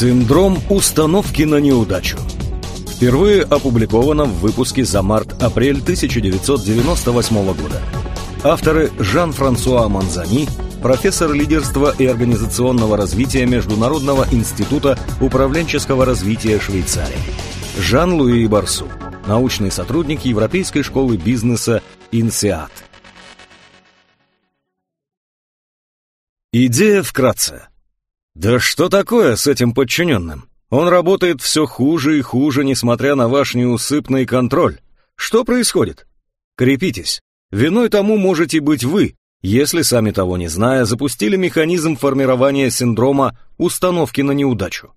Синдром установки на неудачу. Впервые опубликовано в выпуске за март-апрель 1998 года. Авторы Жан-Франсуа Манзани, профессор лидерства и организационного развития Международного института управленческого развития Швейцарии. Жан-Луи Барсу, научный сотрудник Европейской школы бизнеса «Инсиат». Идея вкратце. Да что такое с этим подчиненным? Он работает все хуже и хуже, несмотря на ваш неусыпный контроль. Что происходит? Крепитесь. Виной тому можете быть вы, если, сами того не зная, запустили механизм формирования синдрома установки на неудачу.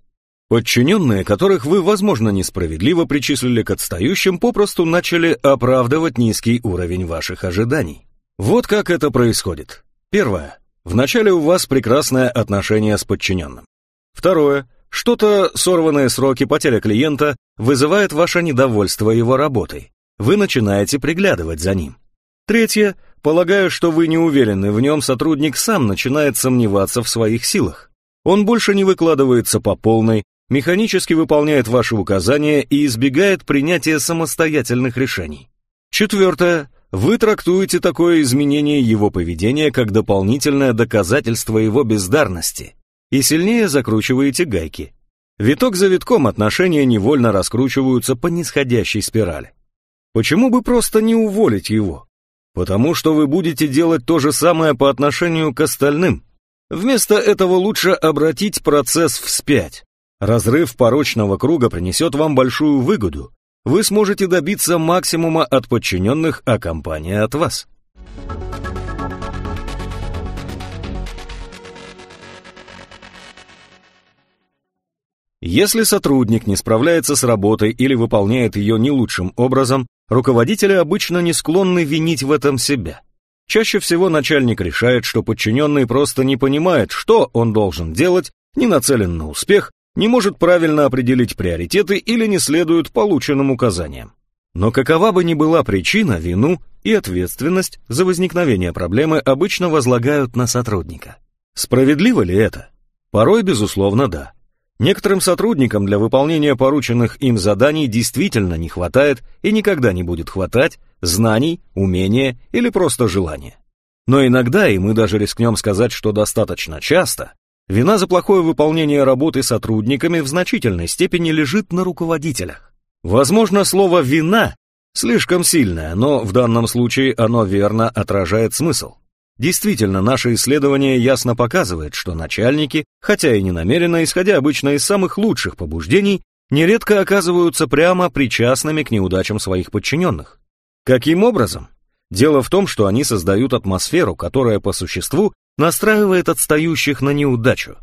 Подчиненные, которых вы, возможно, несправедливо причислили к отстающим, попросту начали оправдывать низкий уровень ваших ожиданий. Вот как это происходит. Первое. Вначале у вас прекрасное отношение с подчиненным. Второе. Что-то сорванные сроки потеря клиента вызывает ваше недовольство его работой. Вы начинаете приглядывать за ним. Третье. Полагаю, что вы не уверены в нем, сотрудник сам начинает сомневаться в своих силах. Он больше не выкладывается по полной, механически выполняет ваши указания и избегает принятия самостоятельных решений. Четвертое. Вы трактуете такое изменение его поведения как дополнительное доказательство его бездарности и сильнее закручиваете гайки. Виток за витком отношения невольно раскручиваются по нисходящей спирали. Почему бы просто не уволить его? Потому что вы будете делать то же самое по отношению к остальным. Вместо этого лучше обратить процесс вспять. Разрыв порочного круга принесет вам большую выгоду, вы сможете добиться максимума от подчиненных, а компания от вас. Если сотрудник не справляется с работой или выполняет ее не лучшим образом, руководители обычно не склонны винить в этом себя. Чаще всего начальник решает, что подчиненный просто не понимает, что он должен делать, не нацелен на успех не может правильно определить приоритеты или не следует полученным указаниям. Но какова бы ни была причина, вину и ответственность за возникновение проблемы обычно возлагают на сотрудника. Справедливо ли это? Порой, безусловно, да. Некоторым сотрудникам для выполнения порученных им заданий действительно не хватает и никогда не будет хватать знаний, умения или просто желания. Но иногда, и мы даже рискнем сказать, что достаточно часто, Вина за плохое выполнение работы сотрудниками в значительной степени лежит на руководителях. Возможно, слово «вина» слишком сильное, но в данном случае оно верно отражает смысл. Действительно, наше исследование ясно показывает, что начальники, хотя и не намеренно, исходя обычно из самых лучших побуждений, нередко оказываются прямо причастными к неудачам своих подчиненных. Каким образом? Дело в том, что они создают атмосферу, которая по существу настраивает отстающих на неудачу.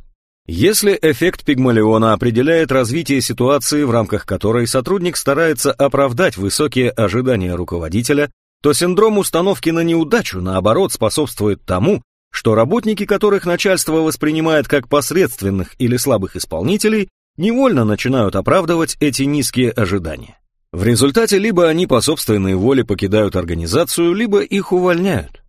Если эффект Пигмалиона определяет развитие ситуации, в рамках которой сотрудник старается оправдать высокие ожидания руководителя, то синдром установки на неудачу, наоборот, способствует тому, что работники, которых начальство воспринимает как посредственных или слабых исполнителей, невольно начинают оправдывать эти низкие ожидания. В результате либо они по собственной воле покидают организацию, либо их увольняют.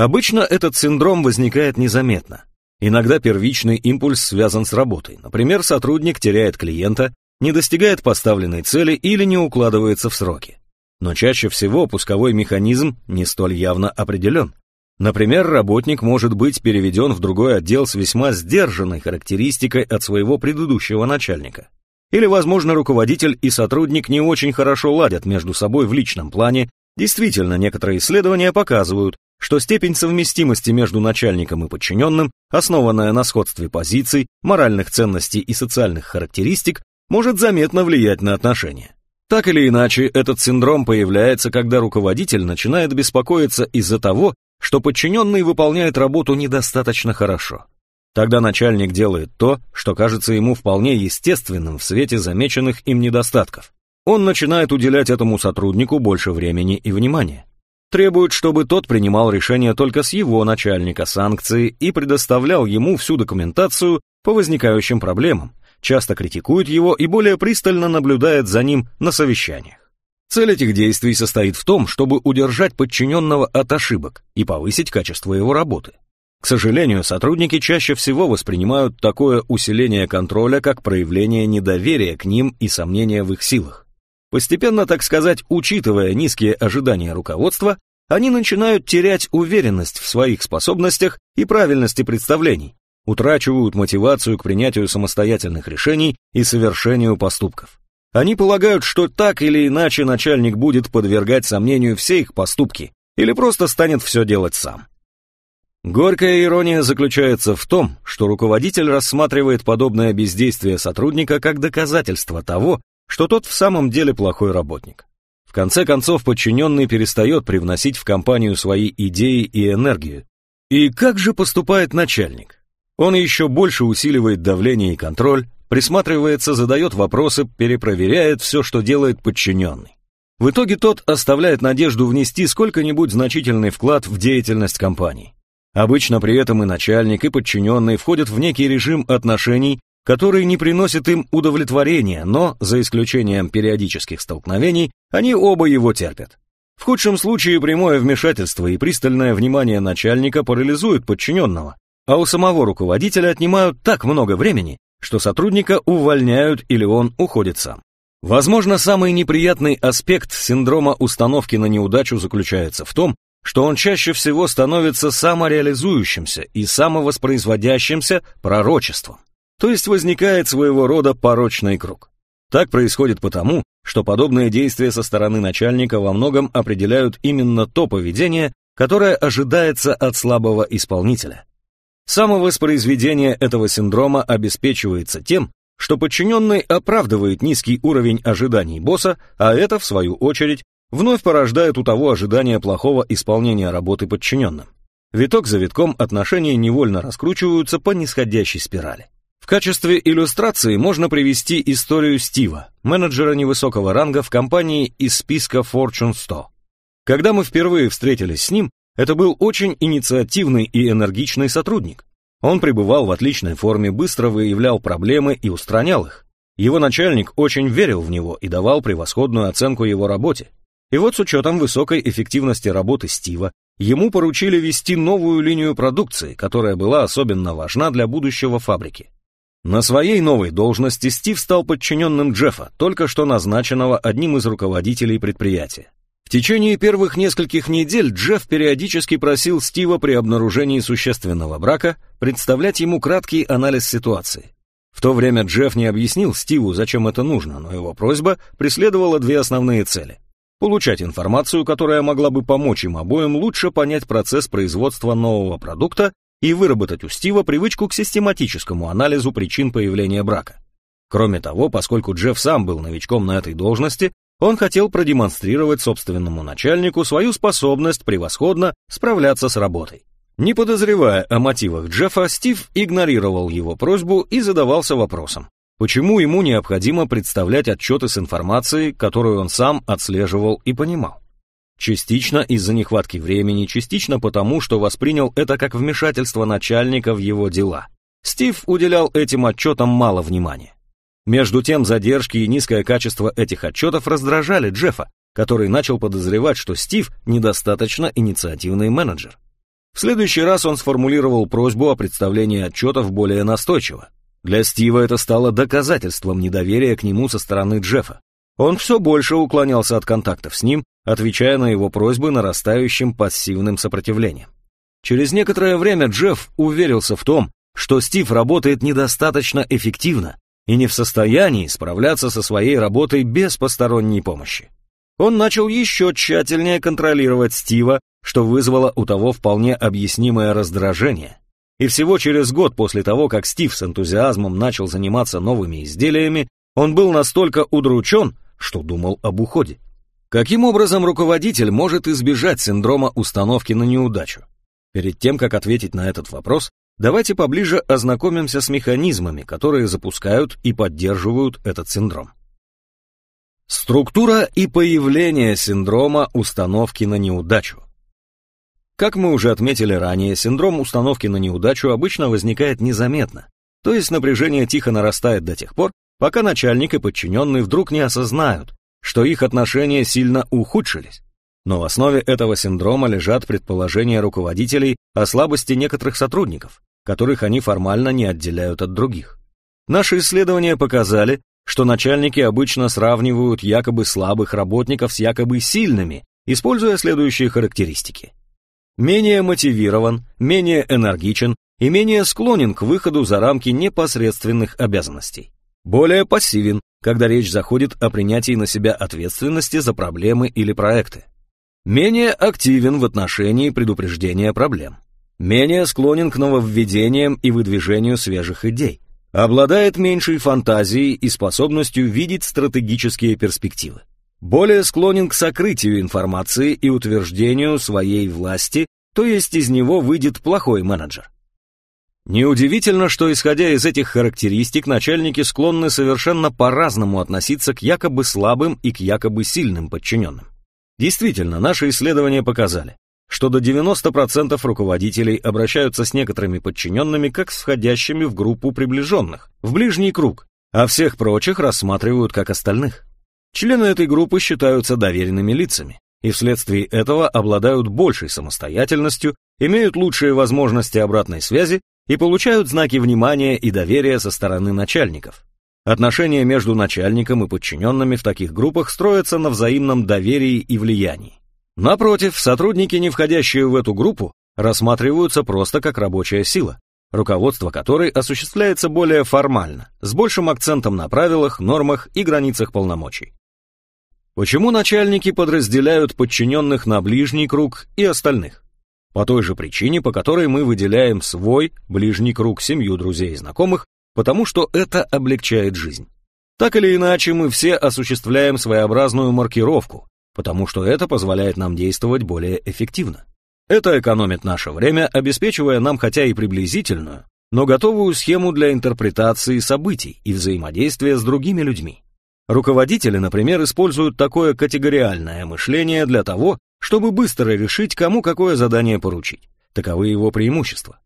Обычно этот синдром возникает незаметно. Иногда первичный импульс связан с работой. Например, сотрудник теряет клиента, не достигает поставленной цели или не укладывается в сроки. Но чаще всего пусковой механизм не столь явно определен. Например, работник может быть переведен в другой отдел с весьма сдержанной характеристикой от своего предыдущего начальника. Или, возможно, руководитель и сотрудник не очень хорошо ладят между собой в личном плане. Действительно, некоторые исследования показывают, что степень совместимости между начальником и подчиненным, основанная на сходстве позиций, моральных ценностей и социальных характеристик, может заметно влиять на отношения. Так или иначе, этот синдром появляется, когда руководитель начинает беспокоиться из-за того, что подчиненный выполняет работу недостаточно хорошо. Тогда начальник делает то, что кажется ему вполне естественным в свете замеченных им недостатков. Он начинает уделять этому сотруднику больше времени и внимания требует, чтобы тот принимал решение только с его начальника санкции и предоставлял ему всю документацию по возникающим проблемам, часто критикует его и более пристально наблюдает за ним на совещаниях. Цель этих действий состоит в том, чтобы удержать подчиненного от ошибок и повысить качество его работы. К сожалению, сотрудники чаще всего воспринимают такое усиление контроля как проявление недоверия к ним и сомнения в их силах. Постепенно, так сказать, учитывая низкие ожидания руководства, они начинают терять уверенность в своих способностях и правильности представлений, утрачивают мотивацию к принятию самостоятельных решений и совершению поступков. Они полагают, что так или иначе начальник будет подвергать сомнению все их поступки или просто станет все делать сам. Горькая ирония заключается в том, что руководитель рассматривает подобное бездействие сотрудника как доказательство того, что тот в самом деле плохой работник. В конце концов, подчиненный перестает привносить в компанию свои идеи и энергию. И как же поступает начальник? Он еще больше усиливает давление и контроль, присматривается, задает вопросы, перепроверяет все, что делает подчиненный. В итоге тот оставляет надежду внести сколько-нибудь значительный вклад в деятельность компании. Обычно при этом и начальник, и подчиненный входят в некий режим отношений, который не приносит им удовлетворения, но, за исключением периодических столкновений, они оба его терпят. В худшем случае прямое вмешательство и пристальное внимание начальника парализуют подчиненного, а у самого руководителя отнимают так много времени, что сотрудника увольняют или он уходит сам. Возможно, самый неприятный аспект синдрома установки на неудачу заключается в том, что он чаще всего становится самореализующимся и самовоспроизводящимся пророчеством. То есть возникает своего рода порочный круг. Так происходит потому, что подобные действия со стороны начальника во многом определяют именно то поведение, которое ожидается от слабого исполнителя. Самовоспроизведение этого синдрома обеспечивается тем, что подчиненный оправдывает низкий уровень ожиданий босса, а это, в свою очередь, вновь порождает у того ожидание плохого исполнения работы подчиненным. Виток за витком отношения невольно раскручиваются по нисходящей спирали. В качестве иллюстрации можно привести историю Стива, менеджера невысокого ранга в компании из списка Fortune 100. Когда мы впервые встретились с ним, это был очень инициативный и энергичный сотрудник. Он пребывал в отличной форме, быстро выявлял проблемы и устранял их. Его начальник очень верил в него и давал превосходную оценку его работе. И вот с учетом высокой эффективности работы Стива, ему поручили вести новую линию продукции, которая была особенно важна для будущего фабрики. На своей новой должности Стив стал подчиненным Джеффа, только что назначенного одним из руководителей предприятия. В течение первых нескольких недель Джефф периодически просил Стива при обнаружении существенного брака представлять ему краткий анализ ситуации. В то время Джефф не объяснил Стиву, зачем это нужно, но его просьба преследовала две основные цели получать информацию, которая могла бы помочь им обоим лучше понять процесс производства нового продукта и выработать у Стива привычку к систематическому анализу причин появления брака. Кроме того, поскольку Джефф сам был новичком на этой должности, он хотел продемонстрировать собственному начальнику свою способность превосходно справляться с работой. Не подозревая о мотивах Джеффа, Стив игнорировал его просьбу и задавался вопросом, Почему ему необходимо представлять отчеты с информацией, которую он сам отслеживал и понимал? Частично из-за нехватки времени, частично потому, что воспринял это как вмешательство начальника в его дела. Стив уделял этим отчетам мало внимания. Между тем, задержки и низкое качество этих отчетов раздражали Джеффа, который начал подозревать, что Стив недостаточно инициативный менеджер. В следующий раз он сформулировал просьбу о представлении отчетов более настойчиво. Для Стива это стало доказательством недоверия к нему со стороны Джеффа. Он все больше уклонялся от контактов с ним, отвечая на его просьбы нарастающим пассивным сопротивлением. Через некоторое время Джефф уверился в том, что Стив работает недостаточно эффективно и не в состоянии справляться со своей работой без посторонней помощи. Он начал еще тщательнее контролировать Стива, что вызвало у того вполне объяснимое раздражение. И всего через год после того, как Стив с энтузиазмом начал заниматься новыми изделиями, он был настолько удручен, что думал об уходе. Каким образом руководитель может избежать синдрома установки на неудачу? Перед тем, как ответить на этот вопрос, давайте поближе ознакомимся с механизмами, которые запускают и поддерживают этот синдром. Структура и появление синдрома установки на неудачу. Как мы уже отметили ранее, синдром установки на неудачу обычно возникает незаметно, то есть напряжение тихо нарастает до тех пор, пока начальник и подчиненный вдруг не осознают, что их отношения сильно ухудшились. Но в основе этого синдрома лежат предположения руководителей о слабости некоторых сотрудников, которых они формально не отделяют от других. Наши исследования показали, что начальники обычно сравнивают якобы слабых работников с якобы сильными, используя следующие характеристики. Менее мотивирован, менее энергичен и менее склонен к выходу за рамки непосредственных обязанностей. Более пассивен, когда речь заходит о принятии на себя ответственности за проблемы или проекты. Менее активен в отношении предупреждения проблем. Менее склонен к нововведениям и выдвижению свежих идей. Обладает меньшей фантазией и способностью видеть стратегические перспективы. Более склонен к сокрытию информации и утверждению своей власти, то есть из него выйдет плохой менеджер. Неудивительно, что исходя из этих характеристик, начальники склонны совершенно по-разному относиться к якобы слабым и к якобы сильным подчиненным. Действительно, наши исследования показали, что до 90% руководителей обращаются с некоторыми подчиненными как с входящими в группу приближенных, в ближний круг, а всех прочих рассматривают как остальных. Члены этой группы считаются доверенными лицами, и вследствие этого обладают большей самостоятельностью, имеют лучшие возможности обратной связи и получают знаки внимания и доверия со стороны начальников. Отношения между начальником и подчиненными в таких группах строятся на взаимном доверии и влиянии. Напротив, сотрудники, не входящие в эту группу, рассматриваются просто как рабочая сила, руководство которой осуществляется более формально, с большим акцентом на правилах, нормах и границах полномочий. Почему начальники подразделяют подчиненных на ближний круг и остальных? По той же причине, по которой мы выделяем свой ближний круг семью друзей и знакомых, потому что это облегчает жизнь. Так или иначе, мы все осуществляем своеобразную маркировку, потому что это позволяет нам действовать более эффективно. Это экономит наше время, обеспечивая нам хотя и приблизительную, но готовую схему для интерпретации событий и взаимодействия с другими людьми. Руководители, например, используют такое категориальное мышление для того, чтобы быстро решить, кому какое задание поручить. Таковы его преимущества.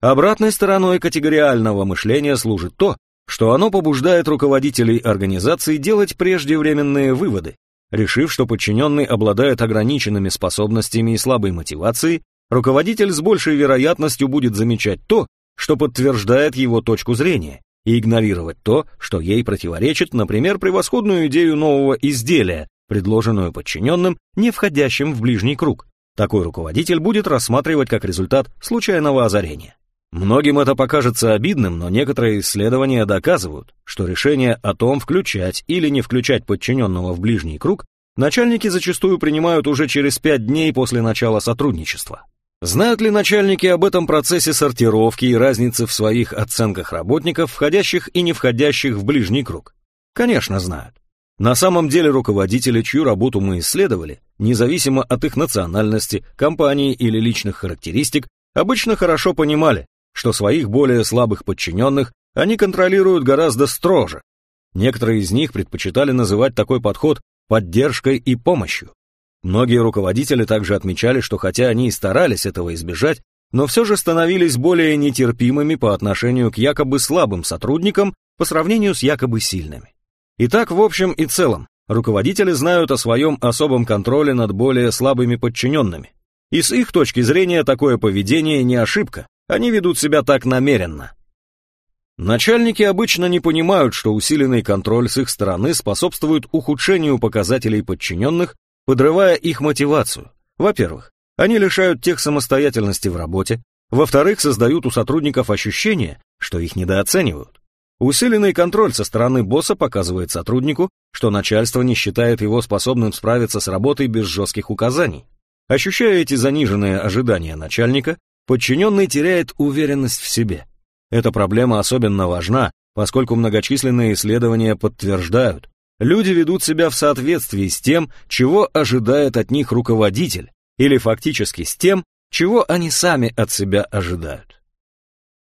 Обратной стороной категориального мышления служит то, что оно побуждает руководителей организации делать преждевременные выводы. Решив, что подчиненный обладает ограниченными способностями и слабой мотивацией, руководитель с большей вероятностью будет замечать то, что подтверждает его точку зрения, и игнорировать то, что ей противоречит, например, превосходную идею нового изделия, предложенную подчиненным, не входящим в ближний круг. Такой руководитель будет рассматривать как результат случайного озарения. Многим это покажется обидным, но некоторые исследования доказывают, что решение о том, включать или не включать подчиненного в ближний круг, начальники зачастую принимают уже через пять дней после начала сотрудничества. Знают ли начальники об этом процессе сортировки и разницы в своих оценках работников, входящих и не входящих в ближний круг? Конечно, знают. На самом деле руководители, чью работу мы исследовали, независимо от их национальности, компании или личных характеристик, обычно хорошо понимали, что своих более слабых подчиненных они контролируют гораздо строже. Некоторые из них предпочитали называть такой подход поддержкой и помощью. Многие руководители также отмечали, что хотя они и старались этого избежать, но все же становились более нетерпимыми по отношению к якобы слабым сотрудникам по сравнению с якобы сильными. Итак, в общем и целом, руководители знают о своем особом контроле над более слабыми подчиненными. И с их точки зрения такое поведение не ошибка, они ведут себя так намеренно. Начальники обычно не понимают, что усиленный контроль с их стороны способствует ухудшению показателей подчиненных подрывая их мотивацию. Во-первых, они лишают тех самостоятельности в работе, во-вторых, создают у сотрудников ощущение, что их недооценивают. Усиленный контроль со стороны босса показывает сотруднику, что начальство не считает его способным справиться с работой без жестких указаний. Ощущая эти заниженные ожидания начальника, подчиненный теряет уверенность в себе. Эта проблема особенно важна, поскольку многочисленные исследования подтверждают, люди ведут себя в соответствии с тем, чего ожидает от них руководитель, или фактически с тем, чего они сами от себя ожидают.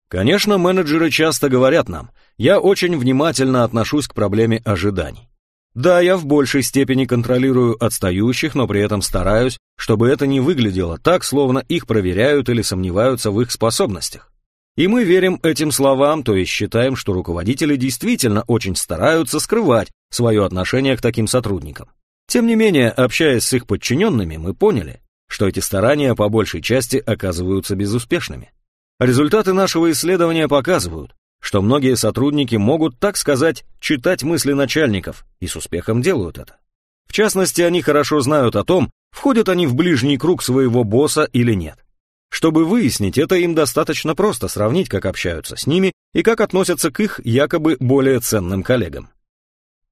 Конечно, менеджеры часто говорят нам, я очень внимательно отношусь к проблеме ожиданий. Да, я в большей степени контролирую отстающих, но при этом стараюсь, чтобы это не выглядело так, словно их проверяют или сомневаются в их способностях. И мы верим этим словам, то есть считаем, что руководители действительно очень стараются скрывать свое отношение к таким сотрудникам. Тем не менее, общаясь с их подчиненными, мы поняли, что эти старания по большей части оказываются безуспешными. Результаты нашего исследования показывают, что многие сотрудники могут, так сказать, читать мысли начальников и с успехом делают это. В частности, они хорошо знают о том, входят они в ближний круг своего босса или нет. Чтобы выяснить это, им достаточно просто сравнить, как общаются с ними и как относятся к их якобы более ценным коллегам.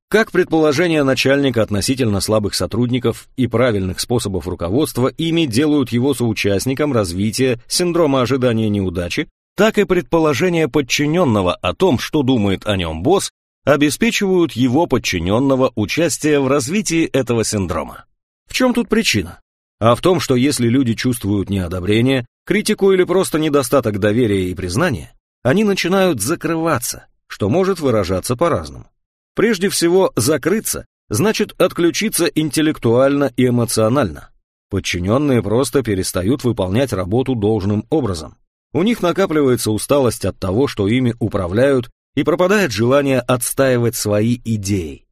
Как предположения начальника относительно слабых сотрудников и правильных способов руководства ими делают его соучастником развития синдрома ожидания неудачи, так и предположения подчиненного о том, что думает о нем босс, обеспечивают его подчиненного участие в развитии этого синдрома. В чем тут причина? А в том, что если люди чувствуют неодобрение, критику или просто недостаток доверия и признания, они начинают закрываться, что может выражаться по-разному. Прежде всего, закрыться значит отключиться интеллектуально и эмоционально. Подчиненные просто перестают выполнять работу должным образом. У них накапливается усталость от того, что ими управляют, и пропадает желание отстаивать свои идеи.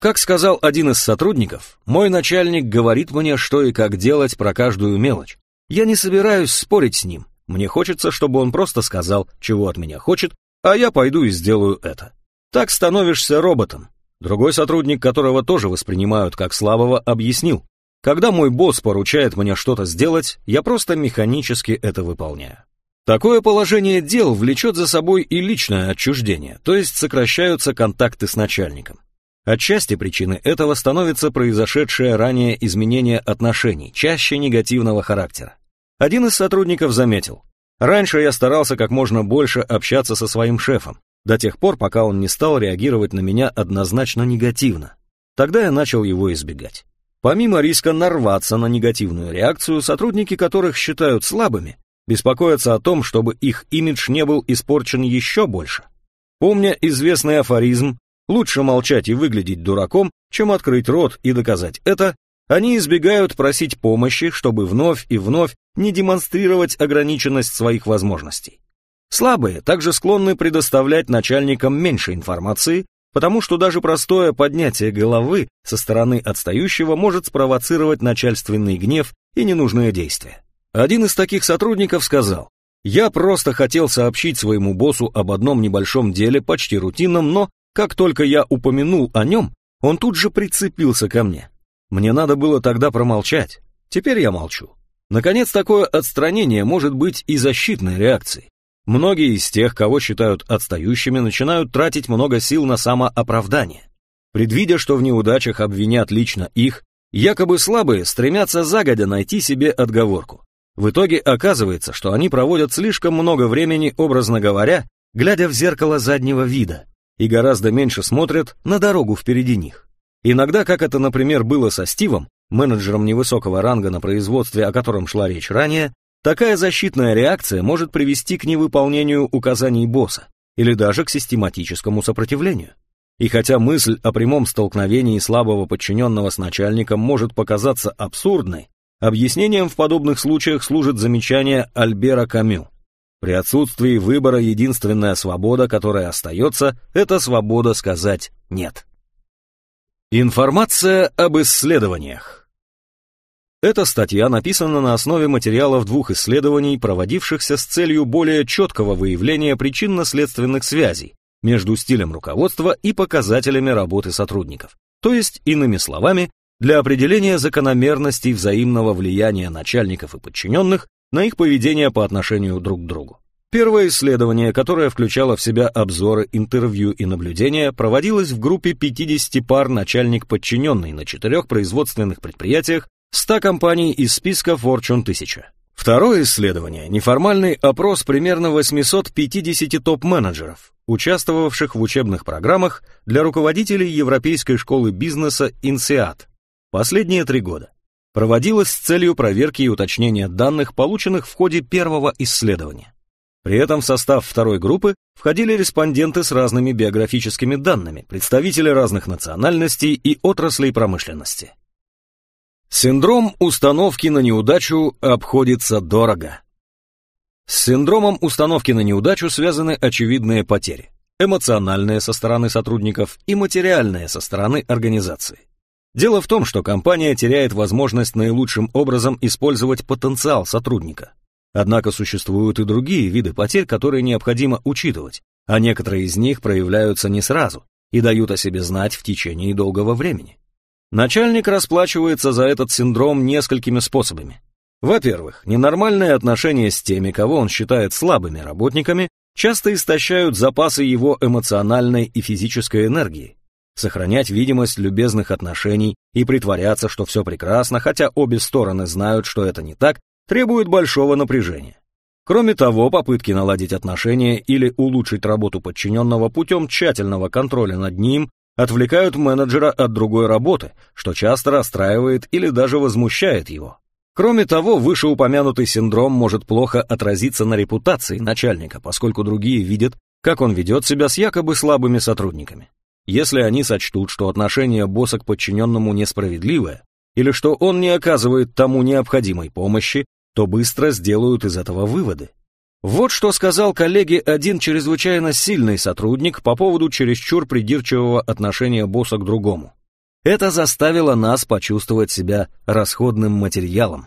Как сказал один из сотрудников, мой начальник говорит мне, что и как делать про каждую мелочь. Я не собираюсь спорить с ним. Мне хочется, чтобы он просто сказал, чего от меня хочет, а я пойду и сделаю это. Так становишься роботом. Другой сотрудник, которого тоже воспринимают как слабого, объяснил. Когда мой босс поручает мне что-то сделать, я просто механически это выполняю. Такое положение дел влечет за собой и личное отчуждение, то есть сокращаются контакты с начальником. Отчасти причиной этого становится произошедшее ранее изменение отношений, чаще негативного характера. Один из сотрудников заметил, раньше я старался как можно больше общаться со своим шефом, до тех пор, пока он не стал реагировать на меня однозначно негативно. Тогда я начал его избегать. Помимо риска нарваться на негативную реакцию, сотрудники которых считают слабыми, беспокоятся о том, чтобы их имидж не был испорчен еще больше. Помня известный афоризм «лучше молчать и выглядеть дураком, чем открыть рот и доказать это», они избегают просить помощи, чтобы вновь и вновь не демонстрировать ограниченность своих возможностей. Слабые также склонны предоставлять начальникам меньше информации, потому что даже простое поднятие головы со стороны отстающего может спровоцировать начальственный гнев и ненужные действия. Один из таких сотрудников сказал, «Я просто хотел сообщить своему боссу об одном небольшом деле, почти рутинном, но как только я упомянул о нем, он тут же прицепился ко мне. Мне надо было тогда промолчать. Теперь я молчу. Наконец, такое отстранение может быть и защитной реакцией. Многие из тех, кого считают отстающими, начинают тратить много сил на самооправдание. Предвидя, что в неудачах обвинят лично их, якобы слабые стремятся загодя найти себе отговорку. В итоге оказывается, что они проводят слишком много времени, образно говоря, глядя в зеркало заднего вида, и гораздо меньше смотрят на дорогу впереди них. Иногда, как это, например, было со Стивом, менеджером невысокого ранга на производстве, о котором шла речь ранее, Такая защитная реакция может привести к невыполнению указаний босса или даже к систематическому сопротивлению. И хотя мысль о прямом столкновении слабого подчиненного с начальником может показаться абсурдной, объяснением в подобных случаях служит замечание Альбера Камю. При отсутствии выбора единственная свобода, которая остается, это свобода сказать «нет». Информация об исследованиях. Эта статья написана на основе материалов двух исследований, проводившихся с целью более четкого выявления причинно-следственных связей между стилем руководства и показателями работы сотрудников. То есть, иными словами, для определения закономерностей взаимного влияния начальников и подчиненных на их поведение по отношению друг к другу. Первое исследование, которое включало в себя обзоры, интервью и наблюдения, проводилось в группе 50 пар начальник-подчиненный на четырех производственных предприятиях 100 компаний из списка Fortune 1000. Второе исследование – неформальный опрос примерно 850 топ-менеджеров, участвовавших в учебных программах для руководителей Европейской школы бизнеса INSEAD последние три года. Проводилось с целью проверки и уточнения данных, полученных в ходе первого исследования. При этом в состав второй группы входили респонденты с разными биографическими данными, представители разных национальностей и отраслей промышленности. Синдром установки на неудачу обходится дорого. С синдромом установки на неудачу связаны очевидные потери. Эмоциональные со стороны сотрудников и материальные со стороны организации. Дело в том, что компания теряет возможность наилучшим образом использовать потенциал сотрудника. Однако существуют и другие виды потерь, которые необходимо учитывать, а некоторые из них проявляются не сразу и дают о себе знать в течение долгого времени. Начальник расплачивается за этот синдром несколькими способами. Во-первых, ненормальные отношения с теми, кого он считает слабыми работниками, часто истощают запасы его эмоциональной и физической энергии. Сохранять видимость любезных отношений и притворяться, что все прекрасно, хотя обе стороны знают, что это не так, требует большого напряжения. Кроме того, попытки наладить отношения или улучшить работу подчиненного путем тщательного контроля над ним отвлекают менеджера от другой работы, что часто расстраивает или даже возмущает его. Кроме того, вышеупомянутый синдром может плохо отразиться на репутации начальника, поскольку другие видят, как он ведет себя с якобы слабыми сотрудниками. Если они сочтут, что отношение босса к подчиненному несправедливое, или что он не оказывает тому необходимой помощи, то быстро сделают из этого выводы. Вот что сказал коллеге один чрезвычайно сильный сотрудник по поводу чересчур придирчивого отношения босса к другому. Это заставило нас почувствовать себя расходным материалом.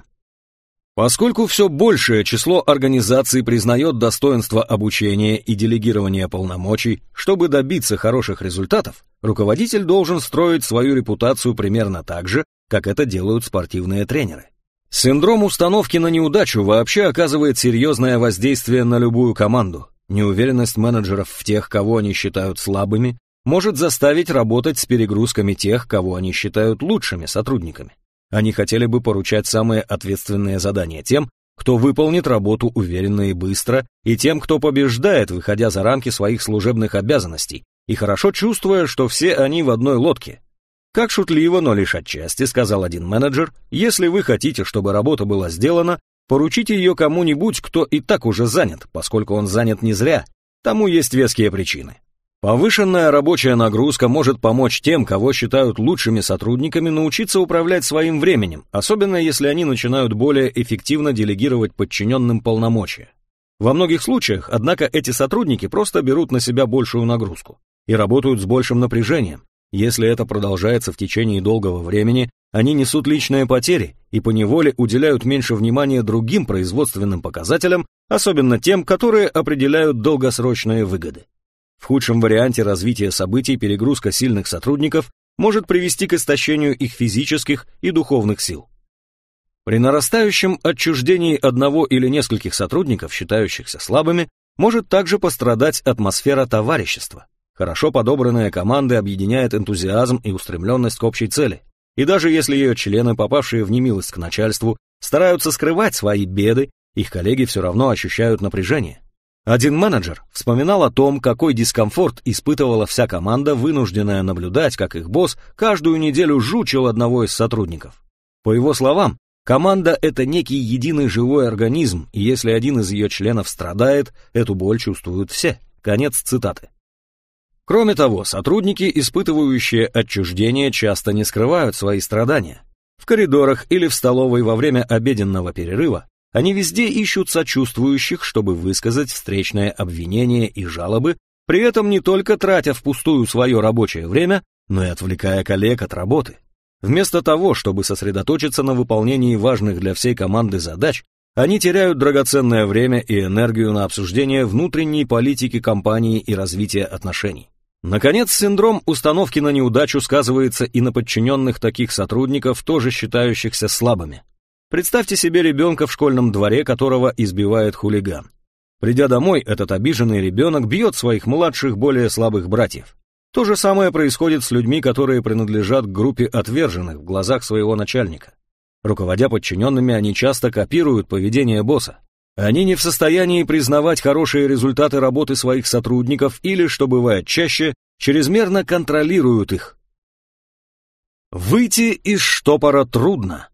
Поскольку все большее число организаций признает достоинство обучения и делегирования полномочий, чтобы добиться хороших результатов, руководитель должен строить свою репутацию примерно так же, как это делают спортивные тренеры. Синдром установки на неудачу вообще оказывает серьезное воздействие на любую команду. Неуверенность менеджеров в тех, кого они считают слабыми, может заставить работать с перегрузками тех, кого они считают лучшими сотрудниками. Они хотели бы поручать самые ответственные задания тем, кто выполнит работу уверенно и быстро, и тем, кто побеждает, выходя за рамки своих служебных обязанностей, и хорошо чувствуя, что все они в одной лодке. Как шутливо, но лишь отчасти, сказал один менеджер, если вы хотите, чтобы работа была сделана, поручите ее кому-нибудь, кто и так уже занят, поскольку он занят не зря, тому есть веские причины. Повышенная рабочая нагрузка может помочь тем, кого считают лучшими сотрудниками, научиться управлять своим временем, особенно если они начинают более эффективно делегировать подчиненным полномочия. Во многих случаях, однако, эти сотрудники просто берут на себя большую нагрузку и работают с большим напряжением. Если это продолжается в течение долгого времени, они несут личные потери и поневоле уделяют меньше внимания другим производственным показателям, особенно тем, которые определяют долгосрочные выгоды. В худшем варианте развития событий перегрузка сильных сотрудников может привести к истощению их физических и духовных сил. При нарастающем отчуждении одного или нескольких сотрудников, считающихся слабыми, может также пострадать атмосфера товарищества. Хорошо подобранная команда объединяет энтузиазм и устремленность к общей цели. И даже если ее члены, попавшие в немилость к начальству, стараются скрывать свои беды, их коллеги все равно ощущают напряжение. Один менеджер вспоминал о том, какой дискомфорт испытывала вся команда, вынужденная наблюдать, как их босс каждую неделю жучил одного из сотрудников. По его словам, команда — это некий единый живой организм, и если один из ее членов страдает, эту боль чувствуют все. Конец цитаты. Кроме того, сотрудники, испытывающие отчуждение, часто не скрывают свои страдания. В коридорах или в столовой во время обеденного перерыва они везде ищут сочувствующих, чтобы высказать встречное обвинение и жалобы, при этом не только тратя впустую свое рабочее время, но и отвлекая коллег от работы. Вместо того, чтобы сосредоточиться на выполнении важных для всей команды задач, они теряют драгоценное время и энергию на обсуждение внутренней политики компании и развития отношений. Наконец, синдром установки на неудачу сказывается и на подчиненных таких сотрудников, тоже считающихся слабыми. Представьте себе ребенка в школьном дворе, которого избивает хулиган. Придя домой, этот обиженный ребенок бьет своих младших, более слабых братьев. То же самое происходит с людьми, которые принадлежат к группе отверженных в глазах своего начальника. Руководя подчиненными, они часто копируют поведение босса. Они не в состоянии признавать хорошие результаты работы своих сотрудников или, что бывает чаще, чрезмерно контролируют их. Выйти из штопора трудно.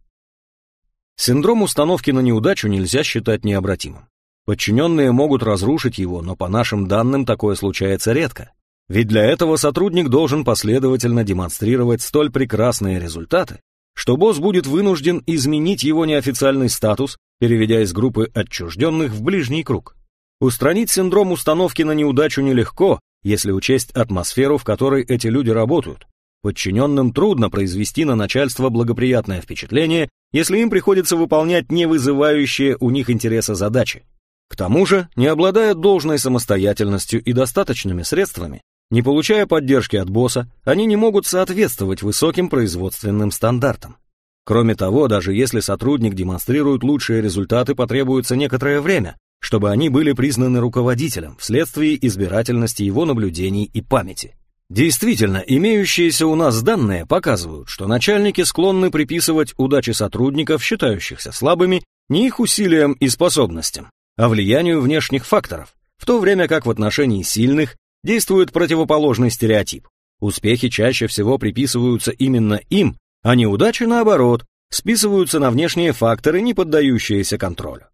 Синдром установки на неудачу нельзя считать необратимым. Подчиненные могут разрушить его, но по нашим данным такое случается редко. Ведь для этого сотрудник должен последовательно демонстрировать столь прекрасные результаты, что босс будет вынужден изменить его неофициальный статус, переведя из группы отчужденных в ближний круг. Устранить синдром установки на неудачу нелегко, если учесть атмосферу, в которой эти люди работают. Подчиненным трудно произвести на начальство благоприятное впечатление, если им приходится выполнять не вызывающие у них интереса задачи. К тому же, не обладая должной самостоятельностью и достаточными средствами, не получая поддержки от босса, они не могут соответствовать высоким производственным стандартам. Кроме того, даже если сотрудник демонстрирует лучшие результаты, потребуется некоторое время, чтобы они были признаны руководителем вследствие избирательности его наблюдений и памяти. Действительно, имеющиеся у нас данные показывают, что начальники склонны приписывать удачи сотрудников, считающихся слабыми, не их усилиям и способностям, а влиянию внешних факторов, в то время как в отношении сильных действует противоположный стереотип. Успехи чаще всего приписываются именно им, а неудачи, наоборот, списываются на внешние факторы, не поддающиеся контролю.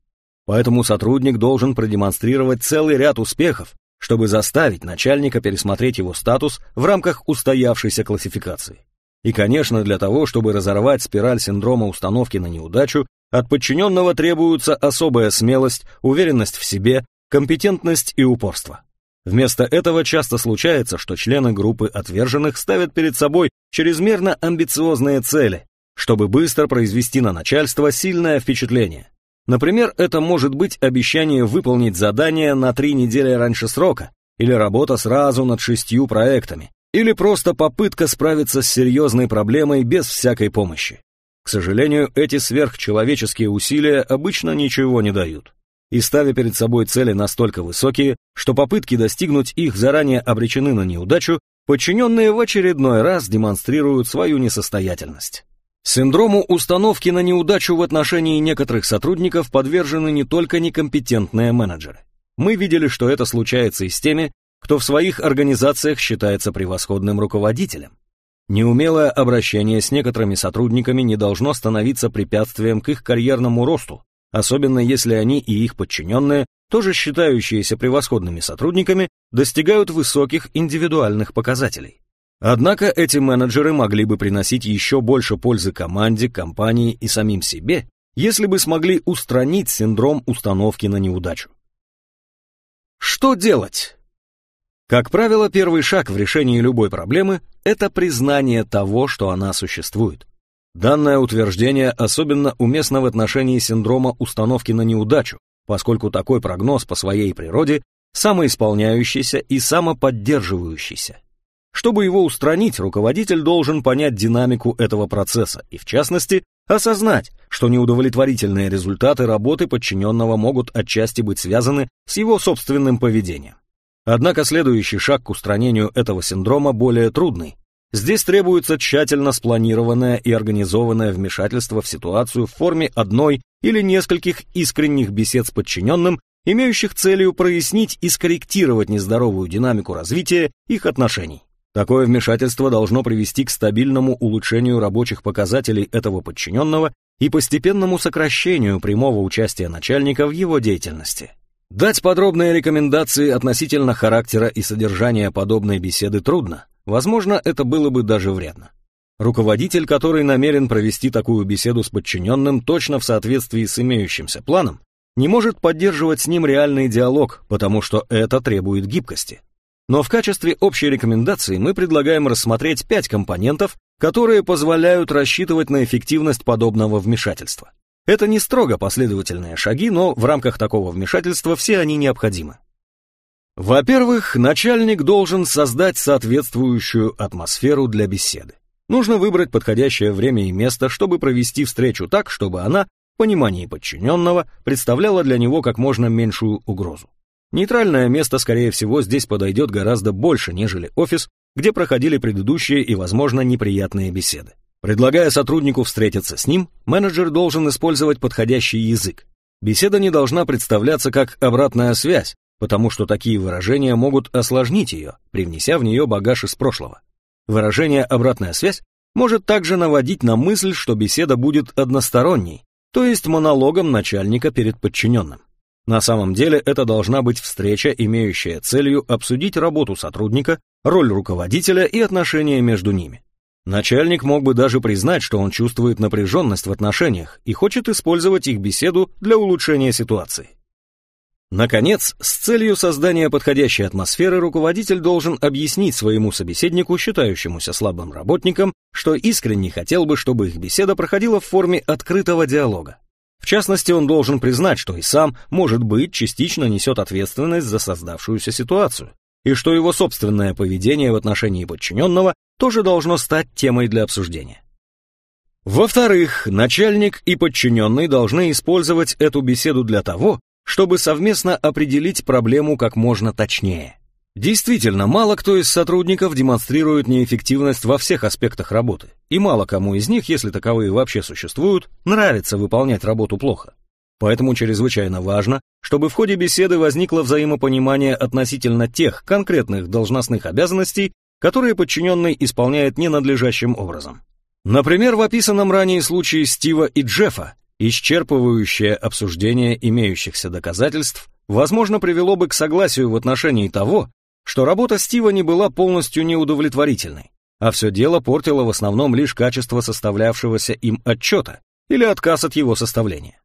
Поэтому сотрудник должен продемонстрировать целый ряд успехов, чтобы заставить начальника пересмотреть его статус в рамках устоявшейся классификации. И, конечно, для того, чтобы разорвать спираль синдрома установки на неудачу, от подчиненного требуется особая смелость, уверенность в себе, компетентность и упорство. Вместо этого часто случается, что члены группы отверженных ставят перед собой чрезмерно амбициозные цели, чтобы быстро произвести на начальство сильное впечатление. Например, это может быть обещание выполнить задание на три недели раньше срока, или работа сразу над шестью проектами, или просто попытка справиться с серьезной проблемой без всякой помощи. К сожалению, эти сверхчеловеческие усилия обычно ничего не дают. И ставя перед собой цели настолько высокие, что попытки достигнуть их заранее обречены на неудачу, подчиненные в очередной раз демонстрируют свою несостоятельность. Синдрому установки на неудачу в отношении некоторых сотрудников подвержены не только некомпетентные менеджеры. Мы видели, что это случается и с теми, кто в своих организациях считается превосходным руководителем. Неумелое обращение с некоторыми сотрудниками не должно становиться препятствием к их карьерному росту, особенно если они и их подчиненные, тоже считающиеся превосходными сотрудниками, достигают высоких индивидуальных показателей. Однако эти менеджеры могли бы приносить еще больше пользы команде, компании и самим себе, если бы смогли устранить синдром установки на неудачу. Что делать? Как правило, первый шаг в решении любой проблемы – это признание того, что она существует. Данное утверждение особенно уместно в отношении синдрома установки на неудачу, поскольку такой прогноз по своей природе самоисполняющийся и самоподдерживающийся. Чтобы его устранить, руководитель должен понять динамику этого процесса и, в частности, осознать, что неудовлетворительные результаты работы подчиненного могут отчасти быть связаны с его собственным поведением. Однако следующий шаг к устранению этого синдрома более трудный. Здесь требуется тщательно спланированное и организованное вмешательство в ситуацию в форме одной или нескольких искренних бесед с подчиненным, имеющих целью прояснить и скорректировать нездоровую динамику развития их отношений. Такое вмешательство должно привести к стабильному улучшению рабочих показателей этого подчиненного и постепенному сокращению прямого участия начальника в его деятельности. Дать подробные рекомендации относительно характера и содержания подобной беседы трудно, возможно, это было бы даже вредно. Руководитель, который намерен провести такую беседу с подчиненным точно в соответствии с имеющимся планом, не может поддерживать с ним реальный диалог, потому что это требует гибкости. Но в качестве общей рекомендации мы предлагаем рассмотреть пять компонентов, которые позволяют рассчитывать на эффективность подобного вмешательства. Это не строго последовательные шаги, но в рамках такого вмешательства все они необходимы. Во-первых, начальник должен создать соответствующую атмосферу для беседы. Нужно выбрать подходящее время и место, чтобы провести встречу так, чтобы она, в понимании подчиненного, представляла для него как можно меньшую угрозу. Нейтральное место, скорее всего, здесь подойдет гораздо больше, нежели офис, где проходили предыдущие и, возможно, неприятные беседы. Предлагая сотруднику встретиться с ним, менеджер должен использовать подходящий язык. Беседа не должна представляться как обратная связь, потому что такие выражения могут осложнить ее, привнеся в нее багаж из прошлого. Выражение «обратная связь» может также наводить на мысль, что беседа будет односторонней, то есть монологом начальника перед подчиненным. На самом деле это должна быть встреча, имеющая целью обсудить работу сотрудника, роль руководителя и отношения между ними. Начальник мог бы даже признать, что он чувствует напряженность в отношениях и хочет использовать их беседу для улучшения ситуации. Наконец, с целью создания подходящей атмосферы руководитель должен объяснить своему собеседнику, считающемуся слабым работником, что искренне хотел бы, чтобы их беседа проходила в форме открытого диалога. В частности, он должен признать, что и сам, может быть, частично несет ответственность за создавшуюся ситуацию, и что его собственное поведение в отношении подчиненного тоже должно стать темой для обсуждения. Во-вторых, начальник и подчиненный должны использовать эту беседу для того, чтобы совместно определить проблему как можно точнее. Действительно, мало кто из сотрудников демонстрирует неэффективность во всех аспектах работы, и мало кому из них, если таковые вообще существуют, нравится выполнять работу плохо. Поэтому чрезвычайно важно, чтобы в ходе беседы возникло взаимопонимание относительно тех конкретных должностных обязанностей, которые подчиненный исполняет ненадлежащим образом. Например, в описанном ранее случае Стива и Джеффа Исчерпывающее обсуждение имеющихся доказательств, возможно, привело бы к согласию в отношении того, что работа Стива не была полностью неудовлетворительной, а все дело портило в основном лишь качество составлявшегося им отчета или отказ от его составления.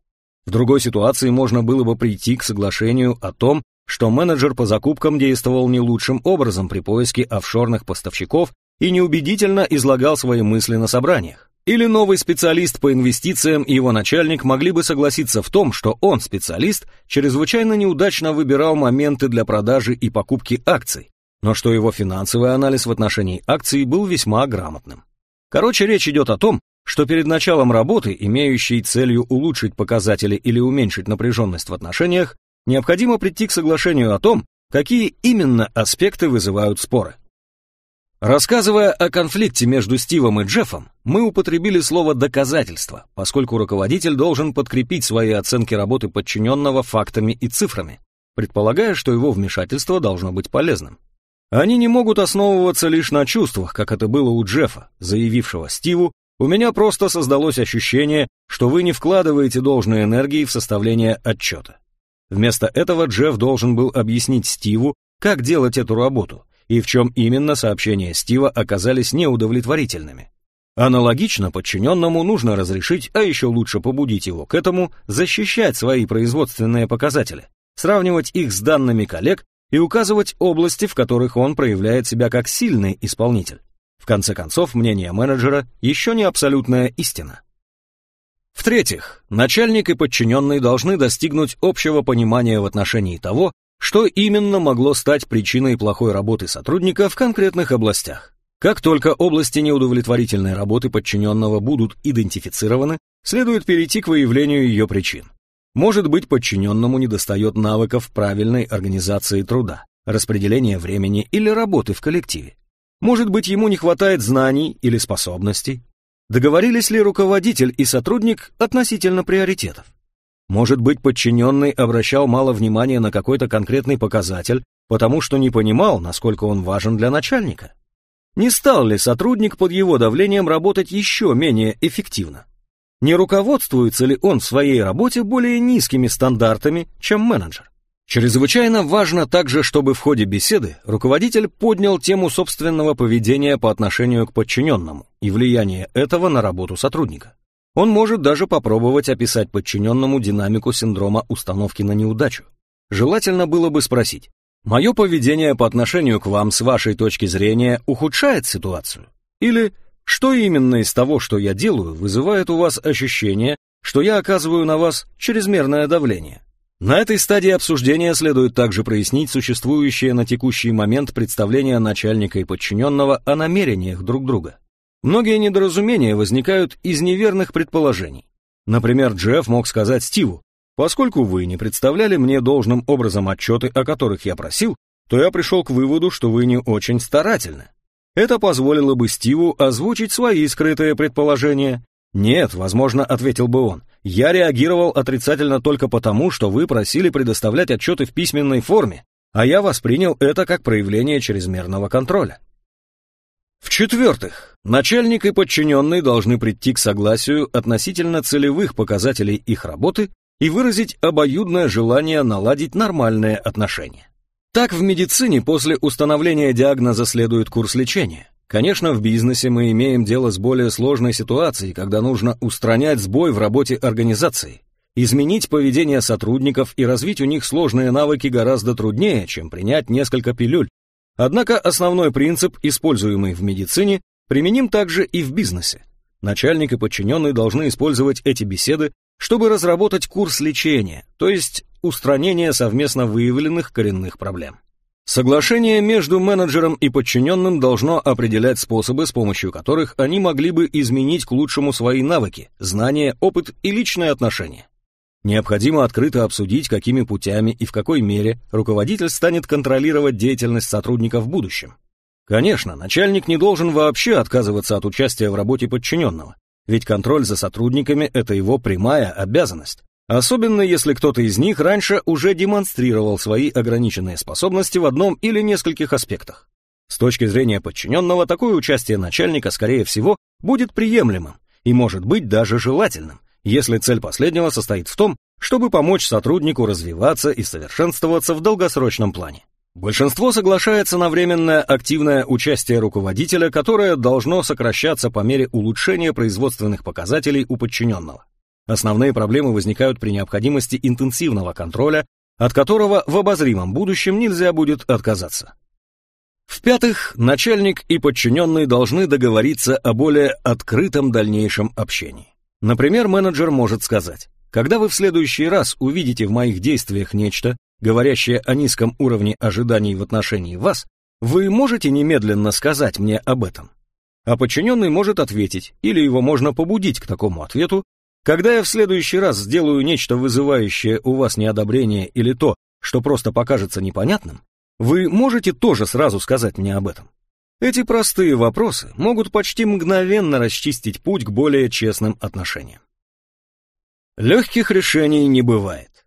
В другой ситуации можно было бы прийти к соглашению о том, что менеджер по закупкам действовал не лучшим образом при поиске офшорных поставщиков и неубедительно излагал свои мысли на собраниях. Или новый специалист по инвестициям и его начальник могли бы согласиться в том, что он, специалист, чрезвычайно неудачно выбирал моменты для продажи и покупки акций, но что его финансовый анализ в отношении акций был весьма грамотным. Короче, речь идет о том, что перед началом работы, имеющей целью улучшить показатели или уменьшить напряженность в отношениях, необходимо прийти к соглашению о том, какие именно аспекты вызывают споры. Рассказывая о конфликте между Стивом и Джеффом, мы употребили слово «доказательство», поскольку руководитель должен подкрепить свои оценки работы подчиненного фактами и цифрами, предполагая, что его вмешательство должно быть полезным. Они не могут основываться лишь на чувствах, как это было у Джеффа, заявившего Стиву, «У меня просто создалось ощущение, что вы не вкладываете должной энергии в составление отчета». Вместо этого Джефф должен был объяснить Стиву, как делать эту работу – и в чем именно сообщения Стива оказались неудовлетворительными. Аналогично подчиненному нужно разрешить, а еще лучше побудить его к этому, защищать свои производственные показатели, сравнивать их с данными коллег и указывать области, в которых он проявляет себя как сильный исполнитель. В конце концов, мнение менеджера еще не абсолютная истина. В-третьих, начальник и подчиненный должны достигнуть общего понимания в отношении того, что именно могло стать причиной плохой работы сотрудника в конкретных областях? Как только области неудовлетворительной работы подчиненного будут идентифицированы, следует перейти к выявлению ее причин. Может быть, подчиненному недостает навыков правильной организации труда, распределения времени или работы в коллективе. Может быть, ему не хватает знаний или способностей. Договорились ли руководитель и сотрудник относительно приоритетов? Может быть, подчиненный обращал мало внимания на какой-то конкретный показатель, потому что не понимал, насколько он важен для начальника? Не стал ли сотрудник под его давлением работать еще менее эффективно? Не руководствуется ли он в своей работе более низкими стандартами, чем менеджер? Чрезвычайно важно также, чтобы в ходе беседы руководитель поднял тему собственного поведения по отношению к подчиненному и влияние этого на работу сотрудника. Он может даже попробовать описать подчиненному динамику синдрома установки на неудачу. Желательно было бы спросить, «Мое поведение по отношению к вам с вашей точки зрения ухудшает ситуацию?» Или «Что именно из того, что я делаю, вызывает у вас ощущение, что я оказываю на вас чрезмерное давление?» На этой стадии обсуждения следует также прояснить существующее на текущий момент представление начальника и подчиненного о намерениях друг друга. Многие недоразумения возникают из неверных предположений. Например, Джефф мог сказать Стиву, «Поскольку вы не представляли мне должным образом отчеты, о которых я просил, то я пришел к выводу, что вы не очень старательны». Это позволило бы Стиву озвучить свои скрытые предположения. «Нет, возможно», — ответил бы он, — «я реагировал отрицательно только потому, что вы просили предоставлять отчеты в письменной форме, а я воспринял это как проявление чрезмерного контроля». В-четвертых, начальник и подчиненный должны прийти к согласию относительно целевых показателей их работы и выразить обоюдное желание наладить нормальные отношения. Так в медицине после установления диагноза следует курс лечения. Конечно, в бизнесе мы имеем дело с более сложной ситуацией, когда нужно устранять сбой в работе организации. Изменить поведение сотрудников и развить у них сложные навыки гораздо труднее, чем принять несколько пилюль. Однако основной принцип, используемый в медицине, применим также и в бизнесе. Начальник и подчиненный должны использовать эти беседы, чтобы разработать курс лечения, то есть устранение совместно выявленных коренных проблем. Соглашение между менеджером и подчиненным должно определять способы, с помощью которых они могли бы изменить к лучшему свои навыки, знания, опыт и личные отношения. Необходимо открыто обсудить, какими путями и в какой мере руководитель станет контролировать деятельность сотрудников в будущем. Конечно, начальник не должен вообще отказываться от участия в работе подчиненного, ведь контроль за сотрудниками – это его прямая обязанность. Особенно если кто-то из них раньше уже демонстрировал свои ограниченные способности в одном или нескольких аспектах. С точки зрения подчиненного, такое участие начальника, скорее всего, будет приемлемым и может быть даже желательным, если цель последнего состоит в том, чтобы помочь сотруднику развиваться и совершенствоваться в долгосрочном плане. Большинство соглашается на временное активное участие руководителя, которое должно сокращаться по мере улучшения производственных показателей у подчиненного. Основные проблемы возникают при необходимости интенсивного контроля, от которого в обозримом будущем нельзя будет отказаться. В-пятых, начальник и подчиненный должны договориться о более открытом дальнейшем общении. Например, менеджер может сказать, когда вы в следующий раз увидите в моих действиях нечто, говорящее о низком уровне ожиданий в отношении вас, вы можете немедленно сказать мне об этом. А подчиненный может ответить, или его можно побудить к такому ответу, когда я в следующий раз сделаю нечто вызывающее у вас неодобрение или то, что просто покажется непонятным, вы можете тоже сразу сказать мне об этом. Эти простые вопросы могут почти мгновенно расчистить путь к более честным отношениям. Легких решений не бывает.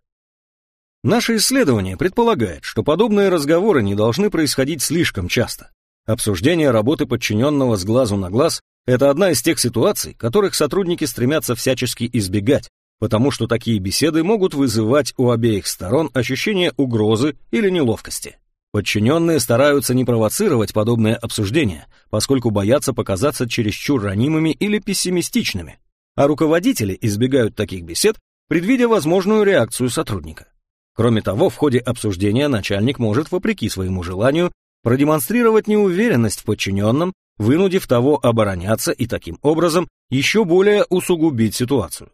Наше исследование предполагает, что подобные разговоры не должны происходить слишком часто. Обсуждение работы подчиненного с глазу на глаз это одна из тех ситуаций, которых сотрудники стремятся всячески избегать, потому что такие беседы могут вызывать у обеих сторон ощущение угрозы или неловкости. Подчиненные стараются не провоцировать подобные обсуждения, поскольку боятся показаться чересчур ранимыми или пессимистичными, а руководители избегают таких бесед, предвидя возможную реакцию сотрудника. Кроме того, в ходе обсуждения начальник может, вопреки своему желанию, продемонстрировать неуверенность в подчиненном вынудив того обороняться и таким образом еще более усугубить ситуацию.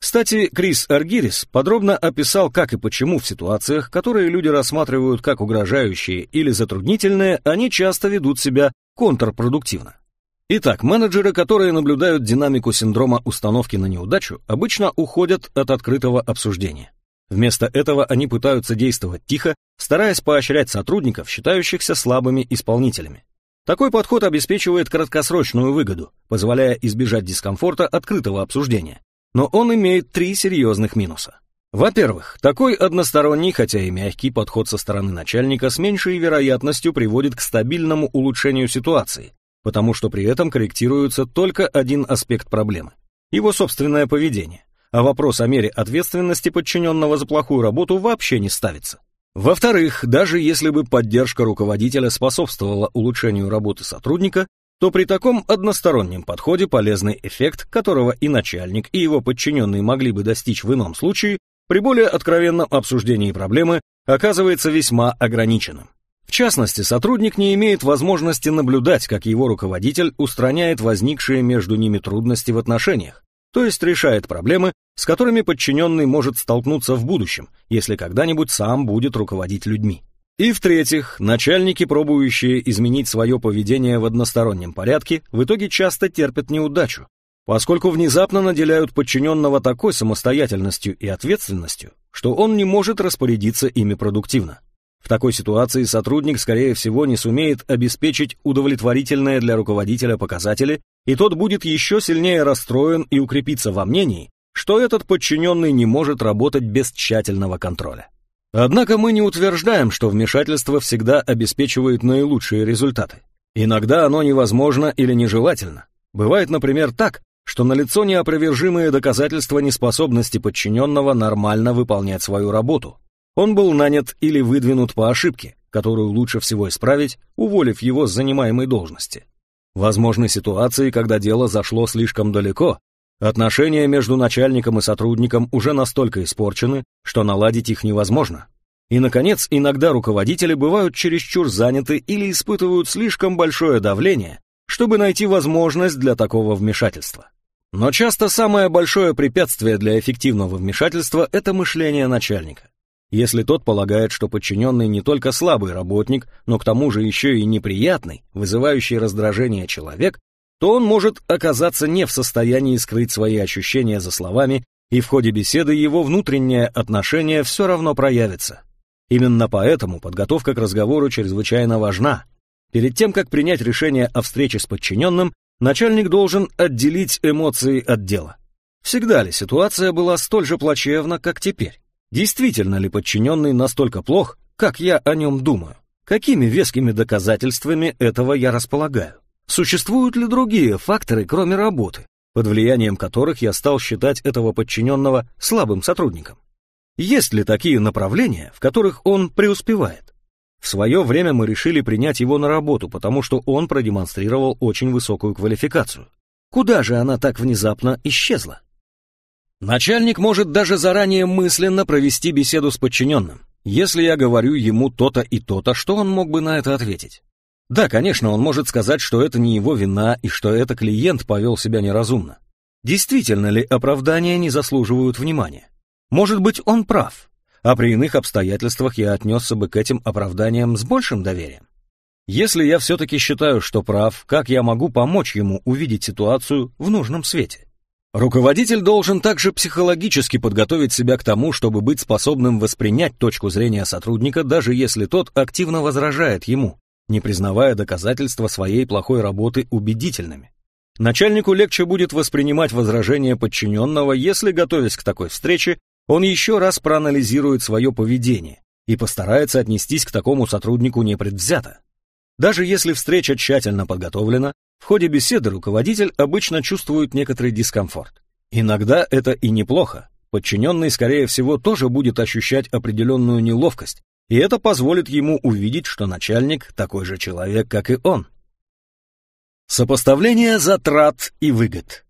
Кстати, Крис Аргирис подробно описал, как и почему в ситуациях, которые люди рассматривают как угрожающие или затруднительные, они часто ведут себя контрпродуктивно. Итак, менеджеры, которые наблюдают динамику синдрома установки на неудачу, обычно уходят от открытого обсуждения. Вместо этого они пытаются действовать тихо, стараясь поощрять сотрудников, считающихся слабыми исполнителями. Такой подход обеспечивает краткосрочную выгоду, позволяя избежать дискомфорта открытого обсуждения. Но он имеет три серьезных минуса. Во-первых, такой односторонний, хотя и мягкий подход со стороны начальника с меньшей вероятностью приводит к стабильному улучшению ситуации, потому что при этом корректируется только один аспект проблемы – его собственное поведение, а вопрос о мере ответственности подчиненного за плохую работу вообще не ставится. Во-вторых, даже если бы поддержка руководителя способствовала улучшению работы сотрудника, то при таком одностороннем подходе полезный эффект, которого и начальник, и его подчиненные могли бы достичь в ином случае, при более откровенном обсуждении проблемы оказывается весьма ограниченным. В частности, сотрудник не имеет возможности наблюдать, как его руководитель устраняет возникшие между ними трудности в отношениях, то есть решает проблемы, с которыми подчиненный может столкнуться в будущем, если когда-нибудь сам будет руководить людьми. И в-третьих, начальники, пробующие изменить свое поведение в одностороннем порядке, в итоге часто терпят неудачу, поскольку внезапно наделяют подчиненного такой самостоятельностью и ответственностью, что он не может распорядиться ими продуктивно. В такой ситуации сотрудник, скорее всего, не сумеет обеспечить удовлетворительные для руководителя показатели, и тот будет еще сильнее расстроен и укрепиться во мнении, что этот подчиненный не может работать без тщательного контроля. Однако мы не утверждаем, что вмешательство всегда обеспечивает наилучшие результаты. Иногда оно невозможно или нежелательно. Бывает, например, так, что налицо неопровержимые доказательства неспособности подчиненного нормально выполнять свою работу, он был нанят или выдвинут по ошибке, которую лучше всего исправить, уволив его с занимаемой должности. Возможны ситуации, когда дело зашло слишком далеко, Отношения между начальником и сотрудником уже настолько испорчены, что наладить их невозможно. И, наконец, иногда руководители бывают чересчур заняты или испытывают слишком большое давление, чтобы найти возможность для такого вмешательства. Но часто самое большое препятствие для эффективного вмешательства – это мышление начальника. Если тот полагает, что подчиненный не только слабый работник, но к тому же еще и неприятный, вызывающий раздражение человек, то он может оказаться не в состоянии скрыть свои ощущения за словами, и в ходе беседы его внутреннее отношение все равно проявится. Именно поэтому подготовка к разговору чрезвычайно важна. Перед тем, как принять решение о встрече с подчиненным, начальник должен отделить эмоции от дела. Всегда ли ситуация была столь же плачевна, как теперь? Действительно ли подчиненный настолько плох, как я о нем думаю? Какими вескими доказательствами этого я располагаю? Существуют ли другие факторы, кроме работы, под влиянием которых я стал считать этого подчиненного слабым сотрудником? Есть ли такие направления, в которых он преуспевает? В свое время мы решили принять его на работу, потому что он продемонстрировал очень высокую квалификацию. Куда же она так внезапно исчезла? Начальник может даже заранее мысленно провести беседу с подчиненным. Если я говорю ему то-то и то-то, что он мог бы на это ответить? Да, конечно, он может сказать, что это не его вина и что это клиент повел себя неразумно. Действительно ли оправдания не заслуживают внимания? Может быть, он прав, а при иных обстоятельствах я отнесся бы к этим оправданиям с большим доверием. Если я все-таки считаю, что прав, как я могу помочь ему увидеть ситуацию в нужном свете? Руководитель должен также психологически подготовить себя к тому, чтобы быть способным воспринять точку зрения сотрудника, даже если тот активно возражает ему, не признавая доказательства своей плохой работы убедительными. Начальнику легче будет воспринимать возражения подчиненного, если, готовясь к такой встрече, он еще раз проанализирует свое поведение и постарается отнестись к такому сотруднику непредвзято. Даже если встреча тщательно подготовлена, в ходе беседы руководитель обычно чувствует некоторый дискомфорт. Иногда это и неплохо. Подчиненный, скорее всего, тоже будет ощущать определенную неловкость, и это позволит ему увидеть, что начальник такой же человек, как и он. Сопоставление затрат и выгод.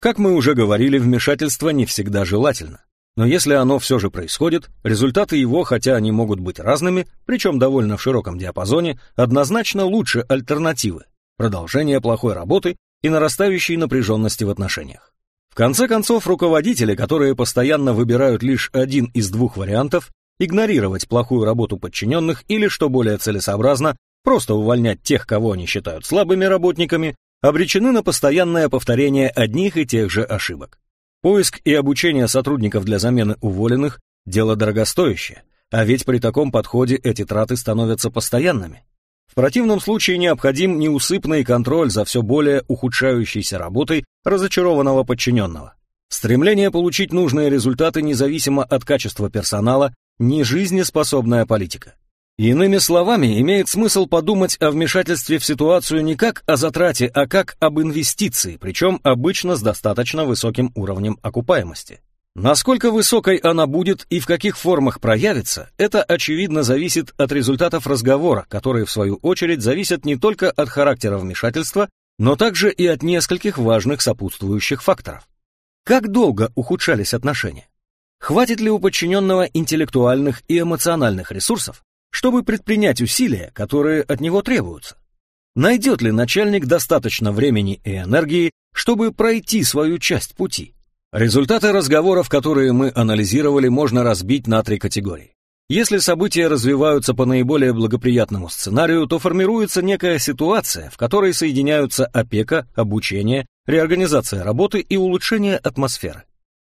Как мы уже говорили, вмешательство не всегда желательно. Но если оно все же происходит, результаты его, хотя они могут быть разными, причем довольно в широком диапазоне, однозначно лучше альтернативы, продолжения плохой работы и нарастающей напряженности в отношениях. В конце концов, руководители, которые постоянно выбирают лишь один из двух вариантов, игнорировать плохую работу подчиненных или, что более целесообразно, просто увольнять тех, кого они считают слабыми работниками, обречены на постоянное повторение одних и тех же ошибок. Поиск и обучение сотрудников для замены уволенных – дело дорогостоящее, а ведь при таком подходе эти траты становятся постоянными. В противном случае необходим неусыпный контроль за все более ухудшающейся работой разочарованного подчиненного. Стремление получить нужные результаты независимо от качества персонала – не жизнеспособная политика. Иными словами, имеет смысл подумать о вмешательстве в ситуацию не как о затрате, а как об инвестиции, причем обычно с достаточно высоким уровнем окупаемости. Насколько высокой она будет и в каких формах проявится, это очевидно зависит от результатов разговора, которые в свою очередь зависят не только от характера вмешательства, но также и от нескольких важных сопутствующих факторов. Как долго ухудшались отношения? Хватит ли у подчиненного интеллектуальных и эмоциональных ресурсов, чтобы предпринять усилия, которые от него требуются. Найдет ли начальник достаточно времени и энергии, чтобы пройти свою часть пути? Результаты разговоров, которые мы анализировали, можно разбить на три категории. Если события развиваются по наиболее благоприятному сценарию, то формируется некая ситуация, в которой соединяются опека, обучение, реорганизация работы и улучшение атмосферы.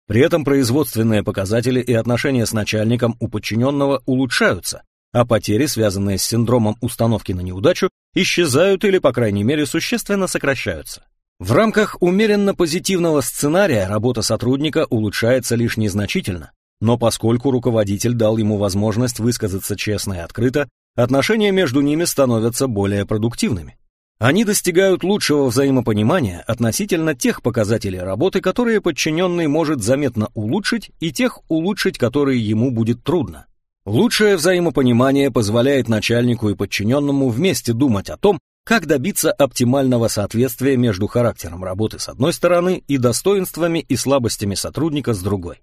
При этом производственные показатели и отношения с начальником у подчиненного улучшаются, а потери, связанные с синдромом установки на неудачу, исчезают или, по крайней мере, существенно сокращаются. В рамках умеренно позитивного сценария работа сотрудника улучшается лишь незначительно, но поскольку руководитель дал ему возможность высказаться честно и открыто, отношения между ними становятся более продуктивными. Они достигают лучшего взаимопонимания относительно тех показателей работы, которые подчиненный может заметно улучшить, и тех улучшить, которые ему будет трудно. Лучшее взаимопонимание позволяет начальнику и подчиненному вместе думать о том, Как добиться оптимального соответствия между характером работы с одной стороны и достоинствами и слабостями сотрудника с другой?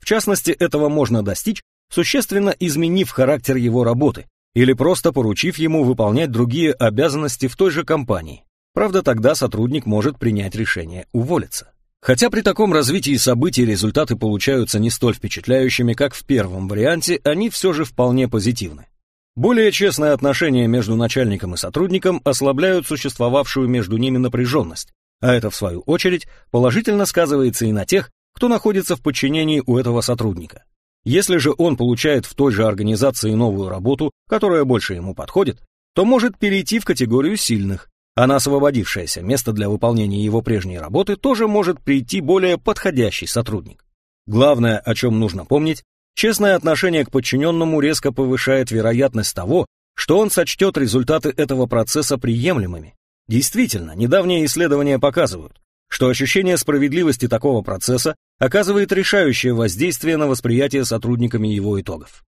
В частности, этого можно достичь, существенно изменив характер его работы или просто поручив ему выполнять другие обязанности в той же компании. Правда, тогда сотрудник может принять решение уволиться. Хотя при таком развитии событий результаты получаются не столь впечатляющими, как в первом варианте, они все же вполне позитивны. Более честные отношения между начальником и сотрудником ослабляют существовавшую между ними напряженность, а это, в свою очередь, положительно сказывается и на тех, кто находится в подчинении у этого сотрудника. Если же он получает в той же организации новую работу, которая больше ему подходит, то может перейти в категорию сильных, а на освободившееся место для выполнения его прежней работы тоже может прийти более подходящий сотрудник. Главное, о чем нужно помнить, Честное отношение к подчиненному резко повышает вероятность того, что он сочтет результаты этого процесса приемлемыми. Действительно, недавние исследования показывают, что ощущение справедливости такого процесса оказывает решающее воздействие на восприятие сотрудниками его итогов.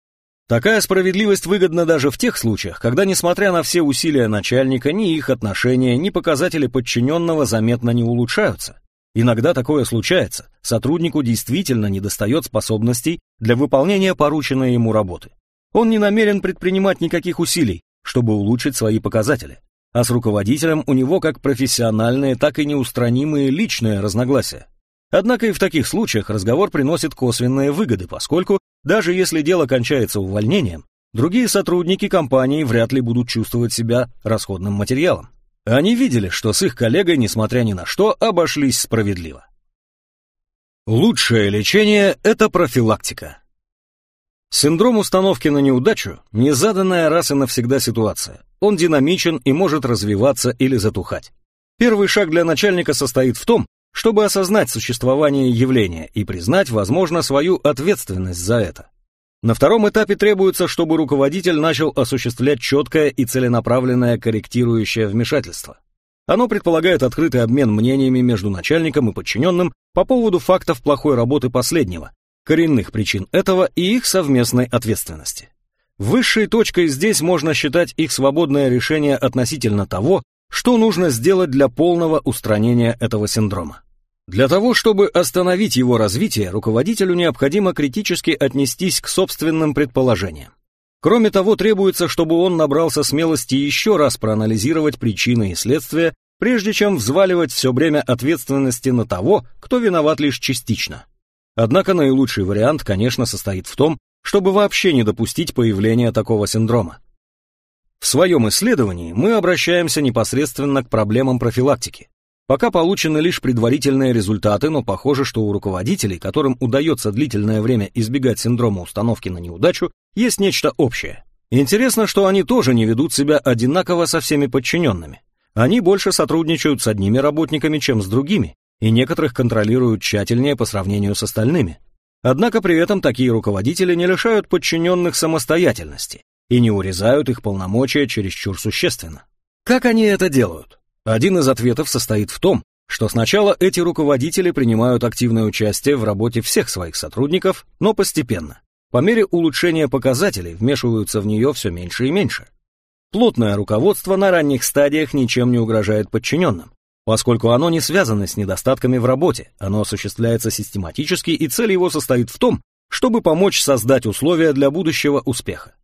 Такая справедливость выгодна даже в тех случаях, когда, несмотря на все усилия начальника, ни их отношения, ни показатели подчиненного заметно не улучшаются. Иногда такое случается, сотруднику действительно недостает способностей для выполнения порученной ему работы. Он не намерен предпринимать никаких усилий, чтобы улучшить свои показатели, а с руководителем у него как профессиональные, так и неустранимые личные разногласия. Однако и в таких случаях разговор приносит косвенные выгоды, поскольку даже если дело кончается увольнением, другие сотрудники компании вряд ли будут чувствовать себя расходным материалом. Они видели, что с их коллегой, несмотря ни на что, обошлись справедливо. Лучшее лечение – это профилактика. Синдром установки на неудачу – незаданная раз и навсегда ситуация. Он динамичен и может развиваться или затухать. Первый шаг для начальника состоит в том, чтобы осознать существование явления и признать, возможно, свою ответственность за это. На втором этапе требуется, чтобы руководитель начал осуществлять четкое и целенаправленное корректирующее вмешательство. Оно предполагает открытый обмен мнениями между начальником и подчиненным по поводу фактов плохой работы последнего, коренных причин этого и их совместной ответственности. Высшей точкой здесь можно считать их свободное решение относительно того, что нужно сделать для полного устранения этого синдрома. Для того, чтобы остановить его развитие, руководителю необходимо критически отнестись к собственным предположениям. Кроме того, требуется, чтобы он набрался смелости еще раз проанализировать причины и следствия, прежде чем взваливать все время ответственности на того, кто виноват лишь частично. Однако наилучший вариант, конечно, состоит в том, чтобы вообще не допустить появления такого синдрома. В своем исследовании мы обращаемся непосредственно к проблемам профилактики. Пока получены лишь предварительные результаты, но похоже, что у руководителей, которым удается длительное время избегать синдрома установки на неудачу, есть нечто общее. Интересно, что они тоже не ведут себя одинаково со всеми подчиненными. Они больше сотрудничают с одними работниками, чем с другими, и некоторых контролируют тщательнее по сравнению с остальными. Однако при этом такие руководители не лишают подчиненных самостоятельности и не урезают их полномочия чересчур существенно. Как они это делают? Один из ответов состоит в том, что сначала эти руководители принимают активное участие в работе всех своих сотрудников, но постепенно. По мере улучшения показателей вмешиваются в нее все меньше и меньше. Плотное руководство на ранних стадиях ничем не угрожает подчиненным, поскольку оно не связано с недостатками в работе, оно осуществляется систематически и цель его состоит в том, чтобы помочь создать условия для будущего успеха.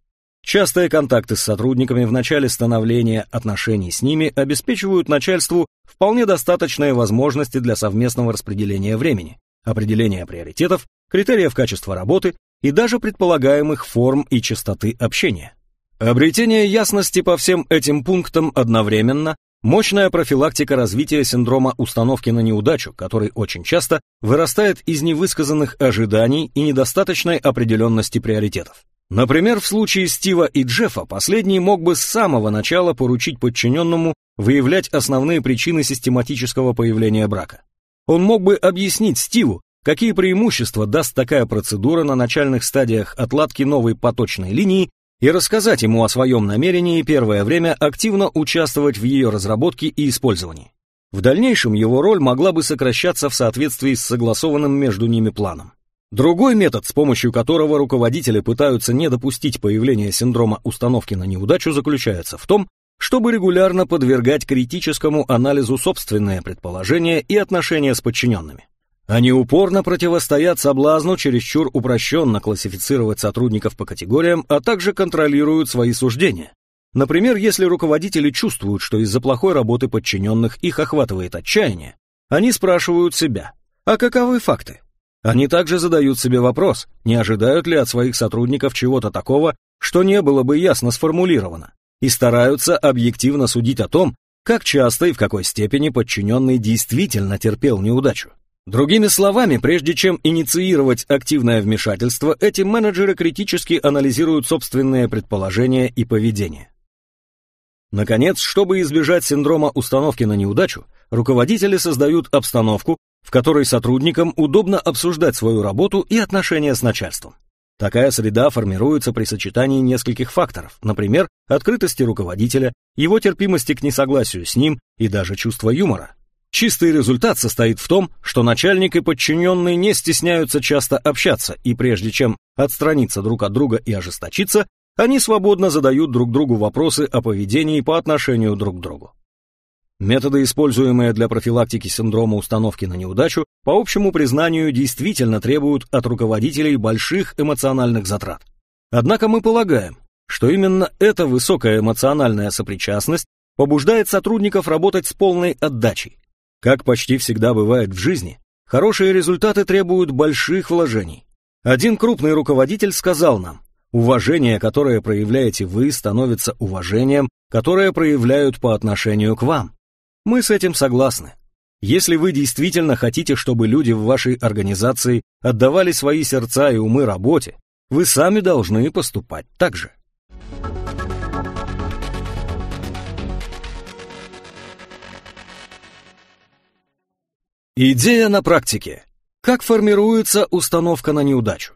Частые контакты с сотрудниками в начале становления отношений с ними обеспечивают начальству вполне достаточные возможности для совместного распределения времени, определения приоритетов, критериев качества работы и даже предполагаемых форм и частоты общения. Обретение ясности по всем этим пунктам одновременно Мощная профилактика развития синдрома установки на неудачу, который очень часто вырастает из невысказанных ожиданий и недостаточной определенности приоритетов. Например, в случае Стива и Джеффа последний мог бы с самого начала поручить подчиненному выявлять основные причины систематического появления брака. Он мог бы объяснить Стиву, какие преимущества даст такая процедура на начальных стадиях отладки новой поточной линии и рассказать ему о своем намерении первое время активно участвовать в ее разработке и использовании. В дальнейшем его роль могла бы сокращаться в соответствии с согласованным между ними планом. Другой метод, с помощью которого руководители пытаются не допустить появления синдрома установки на неудачу, заключается в том, чтобы регулярно подвергать критическому анализу собственные предположения и отношения с подчиненными. Они упорно противостоят соблазну чересчур упрощенно классифицировать сотрудников по категориям, а также контролируют свои суждения. Например, если руководители чувствуют, что из-за плохой работы подчиненных их охватывает отчаяние, они спрашивают себя, а каковы факты? Они также задают себе вопрос, не ожидают ли от своих сотрудников чего-то такого, что не было бы ясно сформулировано, и стараются объективно судить о том, как часто и в какой степени подчиненный действительно терпел неудачу. Другими словами, прежде чем инициировать активное вмешательство, эти менеджеры критически анализируют собственные предположения и поведение. Наконец, чтобы избежать синдрома установки на неудачу, руководители создают обстановку, в которой сотрудникам удобно обсуждать свою работу и отношения с начальством. Такая среда формируется при сочетании нескольких факторов, например, открытости руководителя, его терпимости к несогласию с ним и даже чувства юмора. Чистый результат состоит в том, что начальник и подчиненные не стесняются часто общаться, и прежде чем отстраниться друг от друга и ожесточиться, они свободно задают друг другу вопросы о поведении по отношению друг к другу. Методы, используемые для профилактики синдрома установки на неудачу, по общему признанию действительно требуют от руководителей больших эмоциональных затрат. Однако мы полагаем, что именно эта высокая эмоциональная сопричастность побуждает сотрудников работать с полной отдачей, как почти всегда бывает в жизни, хорошие результаты требуют больших вложений. Один крупный руководитель сказал нам, уважение, которое проявляете вы, становится уважением, которое проявляют по отношению к вам. Мы с этим согласны. Если вы действительно хотите, чтобы люди в вашей организации отдавали свои сердца и умы работе, вы сами должны поступать так же. Идея на практике. Как формируется установка на неудачу?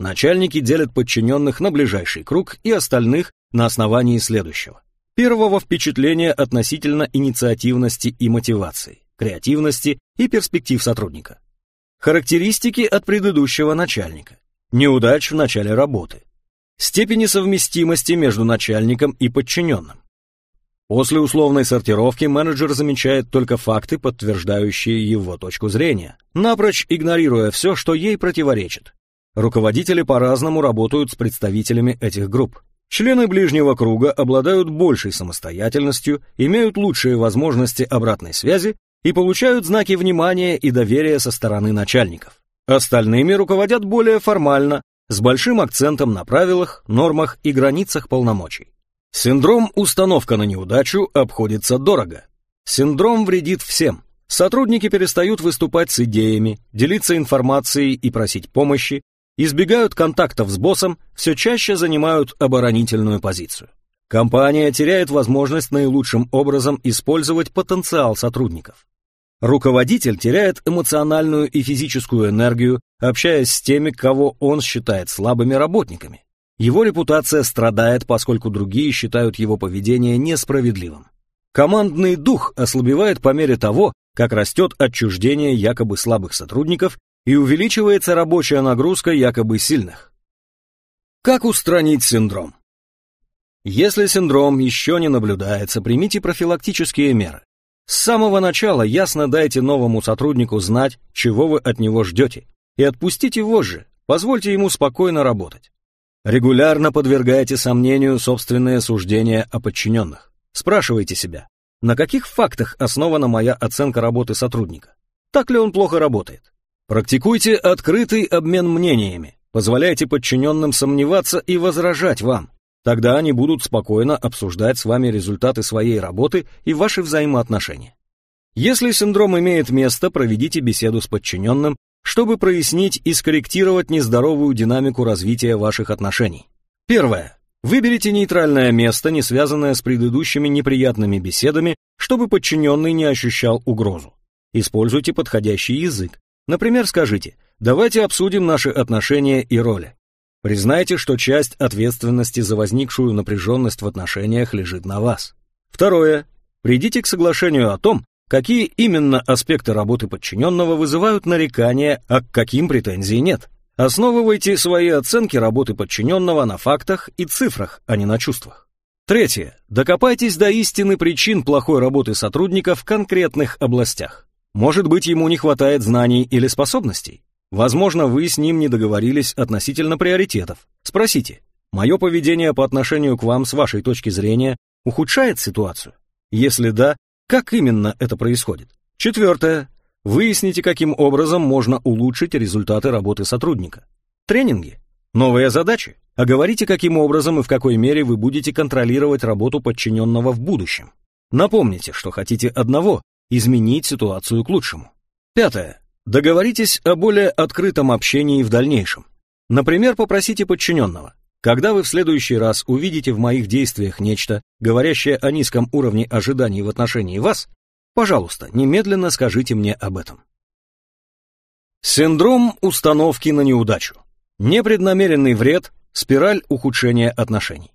Начальники делят подчиненных на ближайший круг и остальных на основании следующего. Первого впечатления относительно инициативности и мотивации, креативности и перспектив сотрудника. Характеристики от предыдущего начальника. Неудач в начале работы. Степени совместимости между начальником и подчиненным. После условной сортировки менеджер замечает только факты, подтверждающие его точку зрения, напрочь игнорируя все, что ей противоречит. Руководители по-разному работают с представителями этих групп. Члены ближнего круга обладают большей самостоятельностью, имеют лучшие возможности обратной связи и получают знаки внимания и доверия со стороны начальников. Остальными руководят более формально, с большим акцентом на правилах, нормах и границах полномочий. Синдром «установка на неудачу» обходится дорого. Синдром вредит всем. Сотрудники перестают выступать с идеями, делиться информацией и просить помощи, избегают контактов с боссом, все чаще занимают оборонительную позицию. Компания теряет возможность наилучшим образом использовать потенциал сотрудников. Руководитель теряет эмоциональную и физическую энергию, общаясь с теми, кого он считает слабыми работниками. Его репутация страдает, поскольку другие считают его поведение несправедливым. Командный дух ослабевает по мере того, как растет отчуждение якобы слабых сотрудников и увеличивается рабочая нагрузка якобы сильных. Как устранить синдром? Если синдром еще не наблюдается, примите профилактические меры. С самого начала ясно дайте новому сотруднику знать, чего вы от него ждете, и отпустите вожжи, позвольте ему спокойно работать. Регулярно подвергайте сомнению собственные суждения о подчиненных. Спрашивайте себя, на каких фактах основана моя оценка работы сотрудника? Так ли он плохо работает? Практикуйте открытый обмен мнениями. Позволяйте подчиненным сомневаться и возражать вам. Тогда они будут спокойно обсуждать с вами результаты своей работы и ваши взаимоотношения. Если синдром имеет место, проведите беседу с подчиненным чтобы прояснить и скорректировать нездоровую динамику развития ваших отношений. Первое. Выберите нейтральное место, не связанное с предыдущими неприятными беседами, чтобы подчиненный не ощущал угрозу. Используйте подходящий язык. Например, скажите «давайте обсудим наши отношения и роли». Признайте, что часть ответственности за возникшую напряженность в отношениях лежит на вас. Второе. Придите к соглашению о том, Какие именно аспекты работы подчиненного вызывают нарекания, а к каким претензий нет? Основывайте свои оценки работы подчиненного на фактах и цифрах, а не на чувствах. Третье. Докопайтесь до истины причин плохой работы сотрудника в конкретных областях. Может быть, ему не хватает знаний или способностей? Возможно, вы с ним не договорились относительно приоритетов. Спросите, мое поведение по отношению к вам с вашей точки зрения ухудшает ситуацию? Если да, как именно это происходит? Четвертое. Выясните, каким образом можно улучшить результаты работы сотрудника. Тренинги. Новые задачи. Оговорите, каким образом и в какой мере вы будете контролировать работу подчиненного в будущем. Напомните, что хотите одного – изменить ситуацию к лучшему. Пятое. Договоритесь о более открытом общении в дальнейшем. Например, попросите подчиненного. Когда вы в следующий раз увидите в моих действиях нечто, говорящее о низком уровне ожиданий в отношении вас, пожалуйста, немедленно скажите мне об этом. Синдром установки на неудачу. Непреднамеренный вред Спираль ухудшения отношений.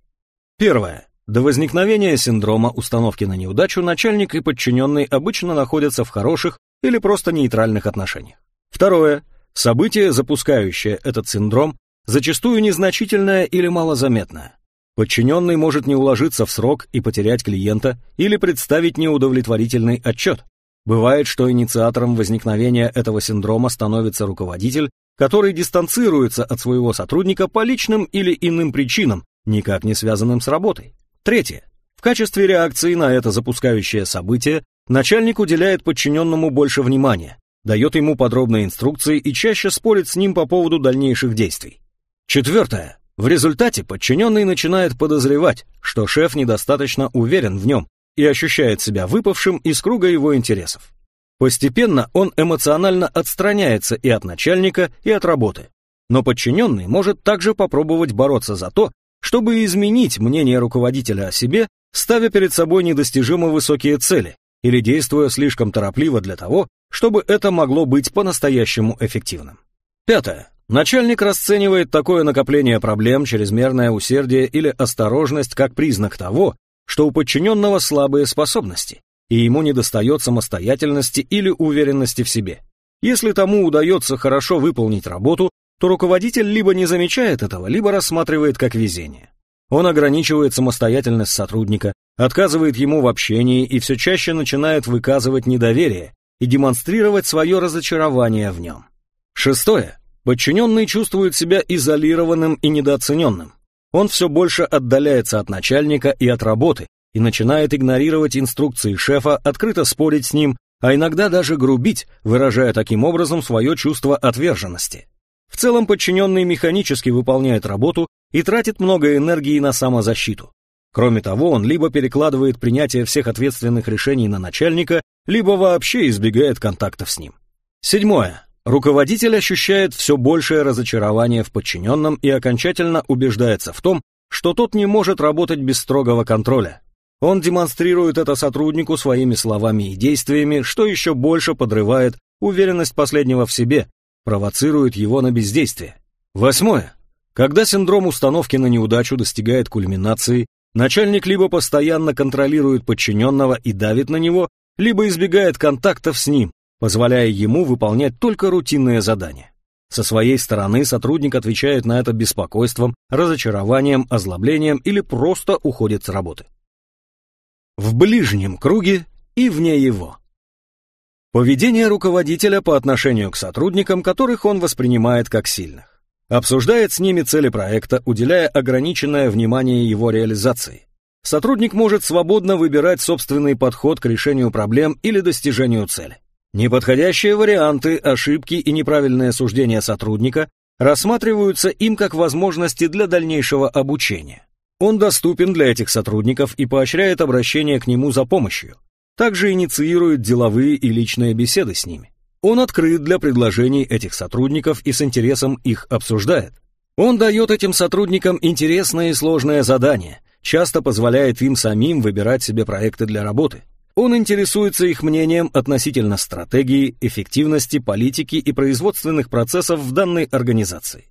Первое. До возникновения синдрома установки на неудачу начальник и подчиненный обычно находятся в хороших или просто нейтральных отношениях. Второе. Событие, запускающее этот синдром, зачастую незначительное или малозаметное. Подчиненный может не уложиться в срок и потерять клиента или представить неудовлетворительный отчет. Бывает, что инициатором возникновения этого синдрома становится руководитель который дистанцируется от своего сотрудника по личным или иным причинам, никак не связанным с работой. Третье. В качестве реакции на это запускающее событие начальник уделяет подчиненному больше внимания, дает ему подробные инструкции и чаще спорит с ним по поводу дальнейших действий. Четвертое. В результате подчиненный начинает подозревать, что шеф недостаточно уверен в нем и ощущает себя выпавшим из круга его интересов. Постепенно он эмоционально отстраняется и от начальника, и от работы. Но подчиненный может также попробовать бороться за то, чтобы изменить мнение руководителя о себе, ставя перед собой недостижимо высокие цели или действуя слишком торопливо для того, чтобы это могло быть по-настоящему эффективным. Пятое. Начальник расценивает такое накопление проблем, чрезмерное усердие или осторожность как признак того, что у подчиненного слабые способности, и ему недостает самостоятельности или уверенности в себе. Если тому удается хорошо выполнить работу, то руководитель либо не замечает этого, либо рассматривает как везение. Он ограничивает самостоятельность сотрудника, отказывает ему в общении и все чаще начинает выказывать недоверие и демонстрировать свое разочарование в нем. Шестое. Подчиненный чувствует себя изолированным и недооцененным. Он все больше отдаляется от начальника и от работы, и начинает игнорировать инструкции шефа, открыто спорить с ним, а иногда даже грубить, выражая таким образом свое чувство отверженности. В целом подчиненный механически выполняет работу и тратит много энергии на самозащиту. Кроме того, он либо перекладывает принятие всех ответственных решений на начальника, либо вообще избегает контактов с ним. Седьмое. Руководитель ощущает все большее разочарование в подчиненном и окончательно убеждается в том, что тот не может работать без строгого контроля. Он демонстрирует это сотруднику своими словами и действиями, что еще больше подрывает уверенность последнего в себе, провоцирует его на бездействие. Восьмое. Когда синдром установки на неудачу достигает кульминации, начальник либо постоянно контролирует подчиненного и давит на него, либо избегает контактов с ним, позволяя ему выполнять только рутинные задания. Со своей стороны сотрудник отвечает на это беспокойством, разочарованием, озлоблением или просто уходит с работы в ближнем круге и вне его. Поведение руководителя по отношению к сотрудникам, которых он воспринимает как сильных. Обсуждает с ними цели проекта, уделяя ограниченное внимание его реализации. Сотрудник может свободно выбирать собственный подход к решению проблем или достижению цели. Неподходящие варианты, ошибки и неправильное суждение сотрудника рассматриваются им как возможности для дальнейшего обучения. Он доступен для этих сотрудников и поощряет обращение к нему за помощью. Также инициирует деловые и личные беседы с ними. Он открыт для предложений этих сотрудников и с интересом их обсуждает. Он дает этим сотрудникам интересные и сложные задания, часто позволяет им самим выбирать себе проекты для работы. Он интересуется их мнением относительно стратегии, эффективности, политики и производственных процессов в данной организации.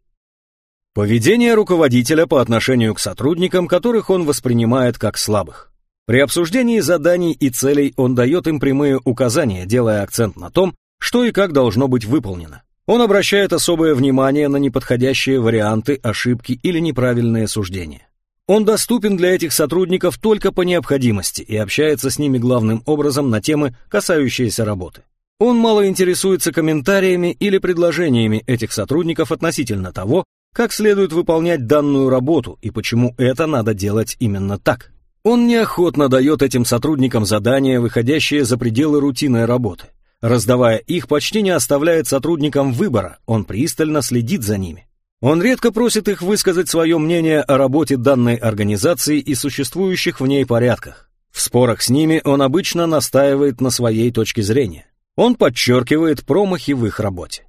Поведение руководителя по отношению к сотрудникам, которых он воспринимает как слабых. При обсуждении заданий и целей он дает им прямые указания, делая акцент на том, что и как должно быть выполнено. Он обращает особое внимание на неподходящие варианты, ошибки или неправильные суждения. Он доступен для этих сотрудников только по необходимости и общается с ними главным образом на темы, касающиеся работы. Он мало интересуется комментариями или предложениями этих сотрудников относительно того, как следует выполнять данную работу и почему это надо делать именно так. Он неохотно дает этим сотрудникам задания, выходящие за пределы рутинной работы. Раздавая их, почти не оставляет сотрудникам выбора, он пристально следит за ними. Он редко просит их высказать свое мнение о работе данной организации и существующих в ней порядках. В спорах с ними он обычно настаивает на своей точке зрения. Он подчеркивает промахи в их работе.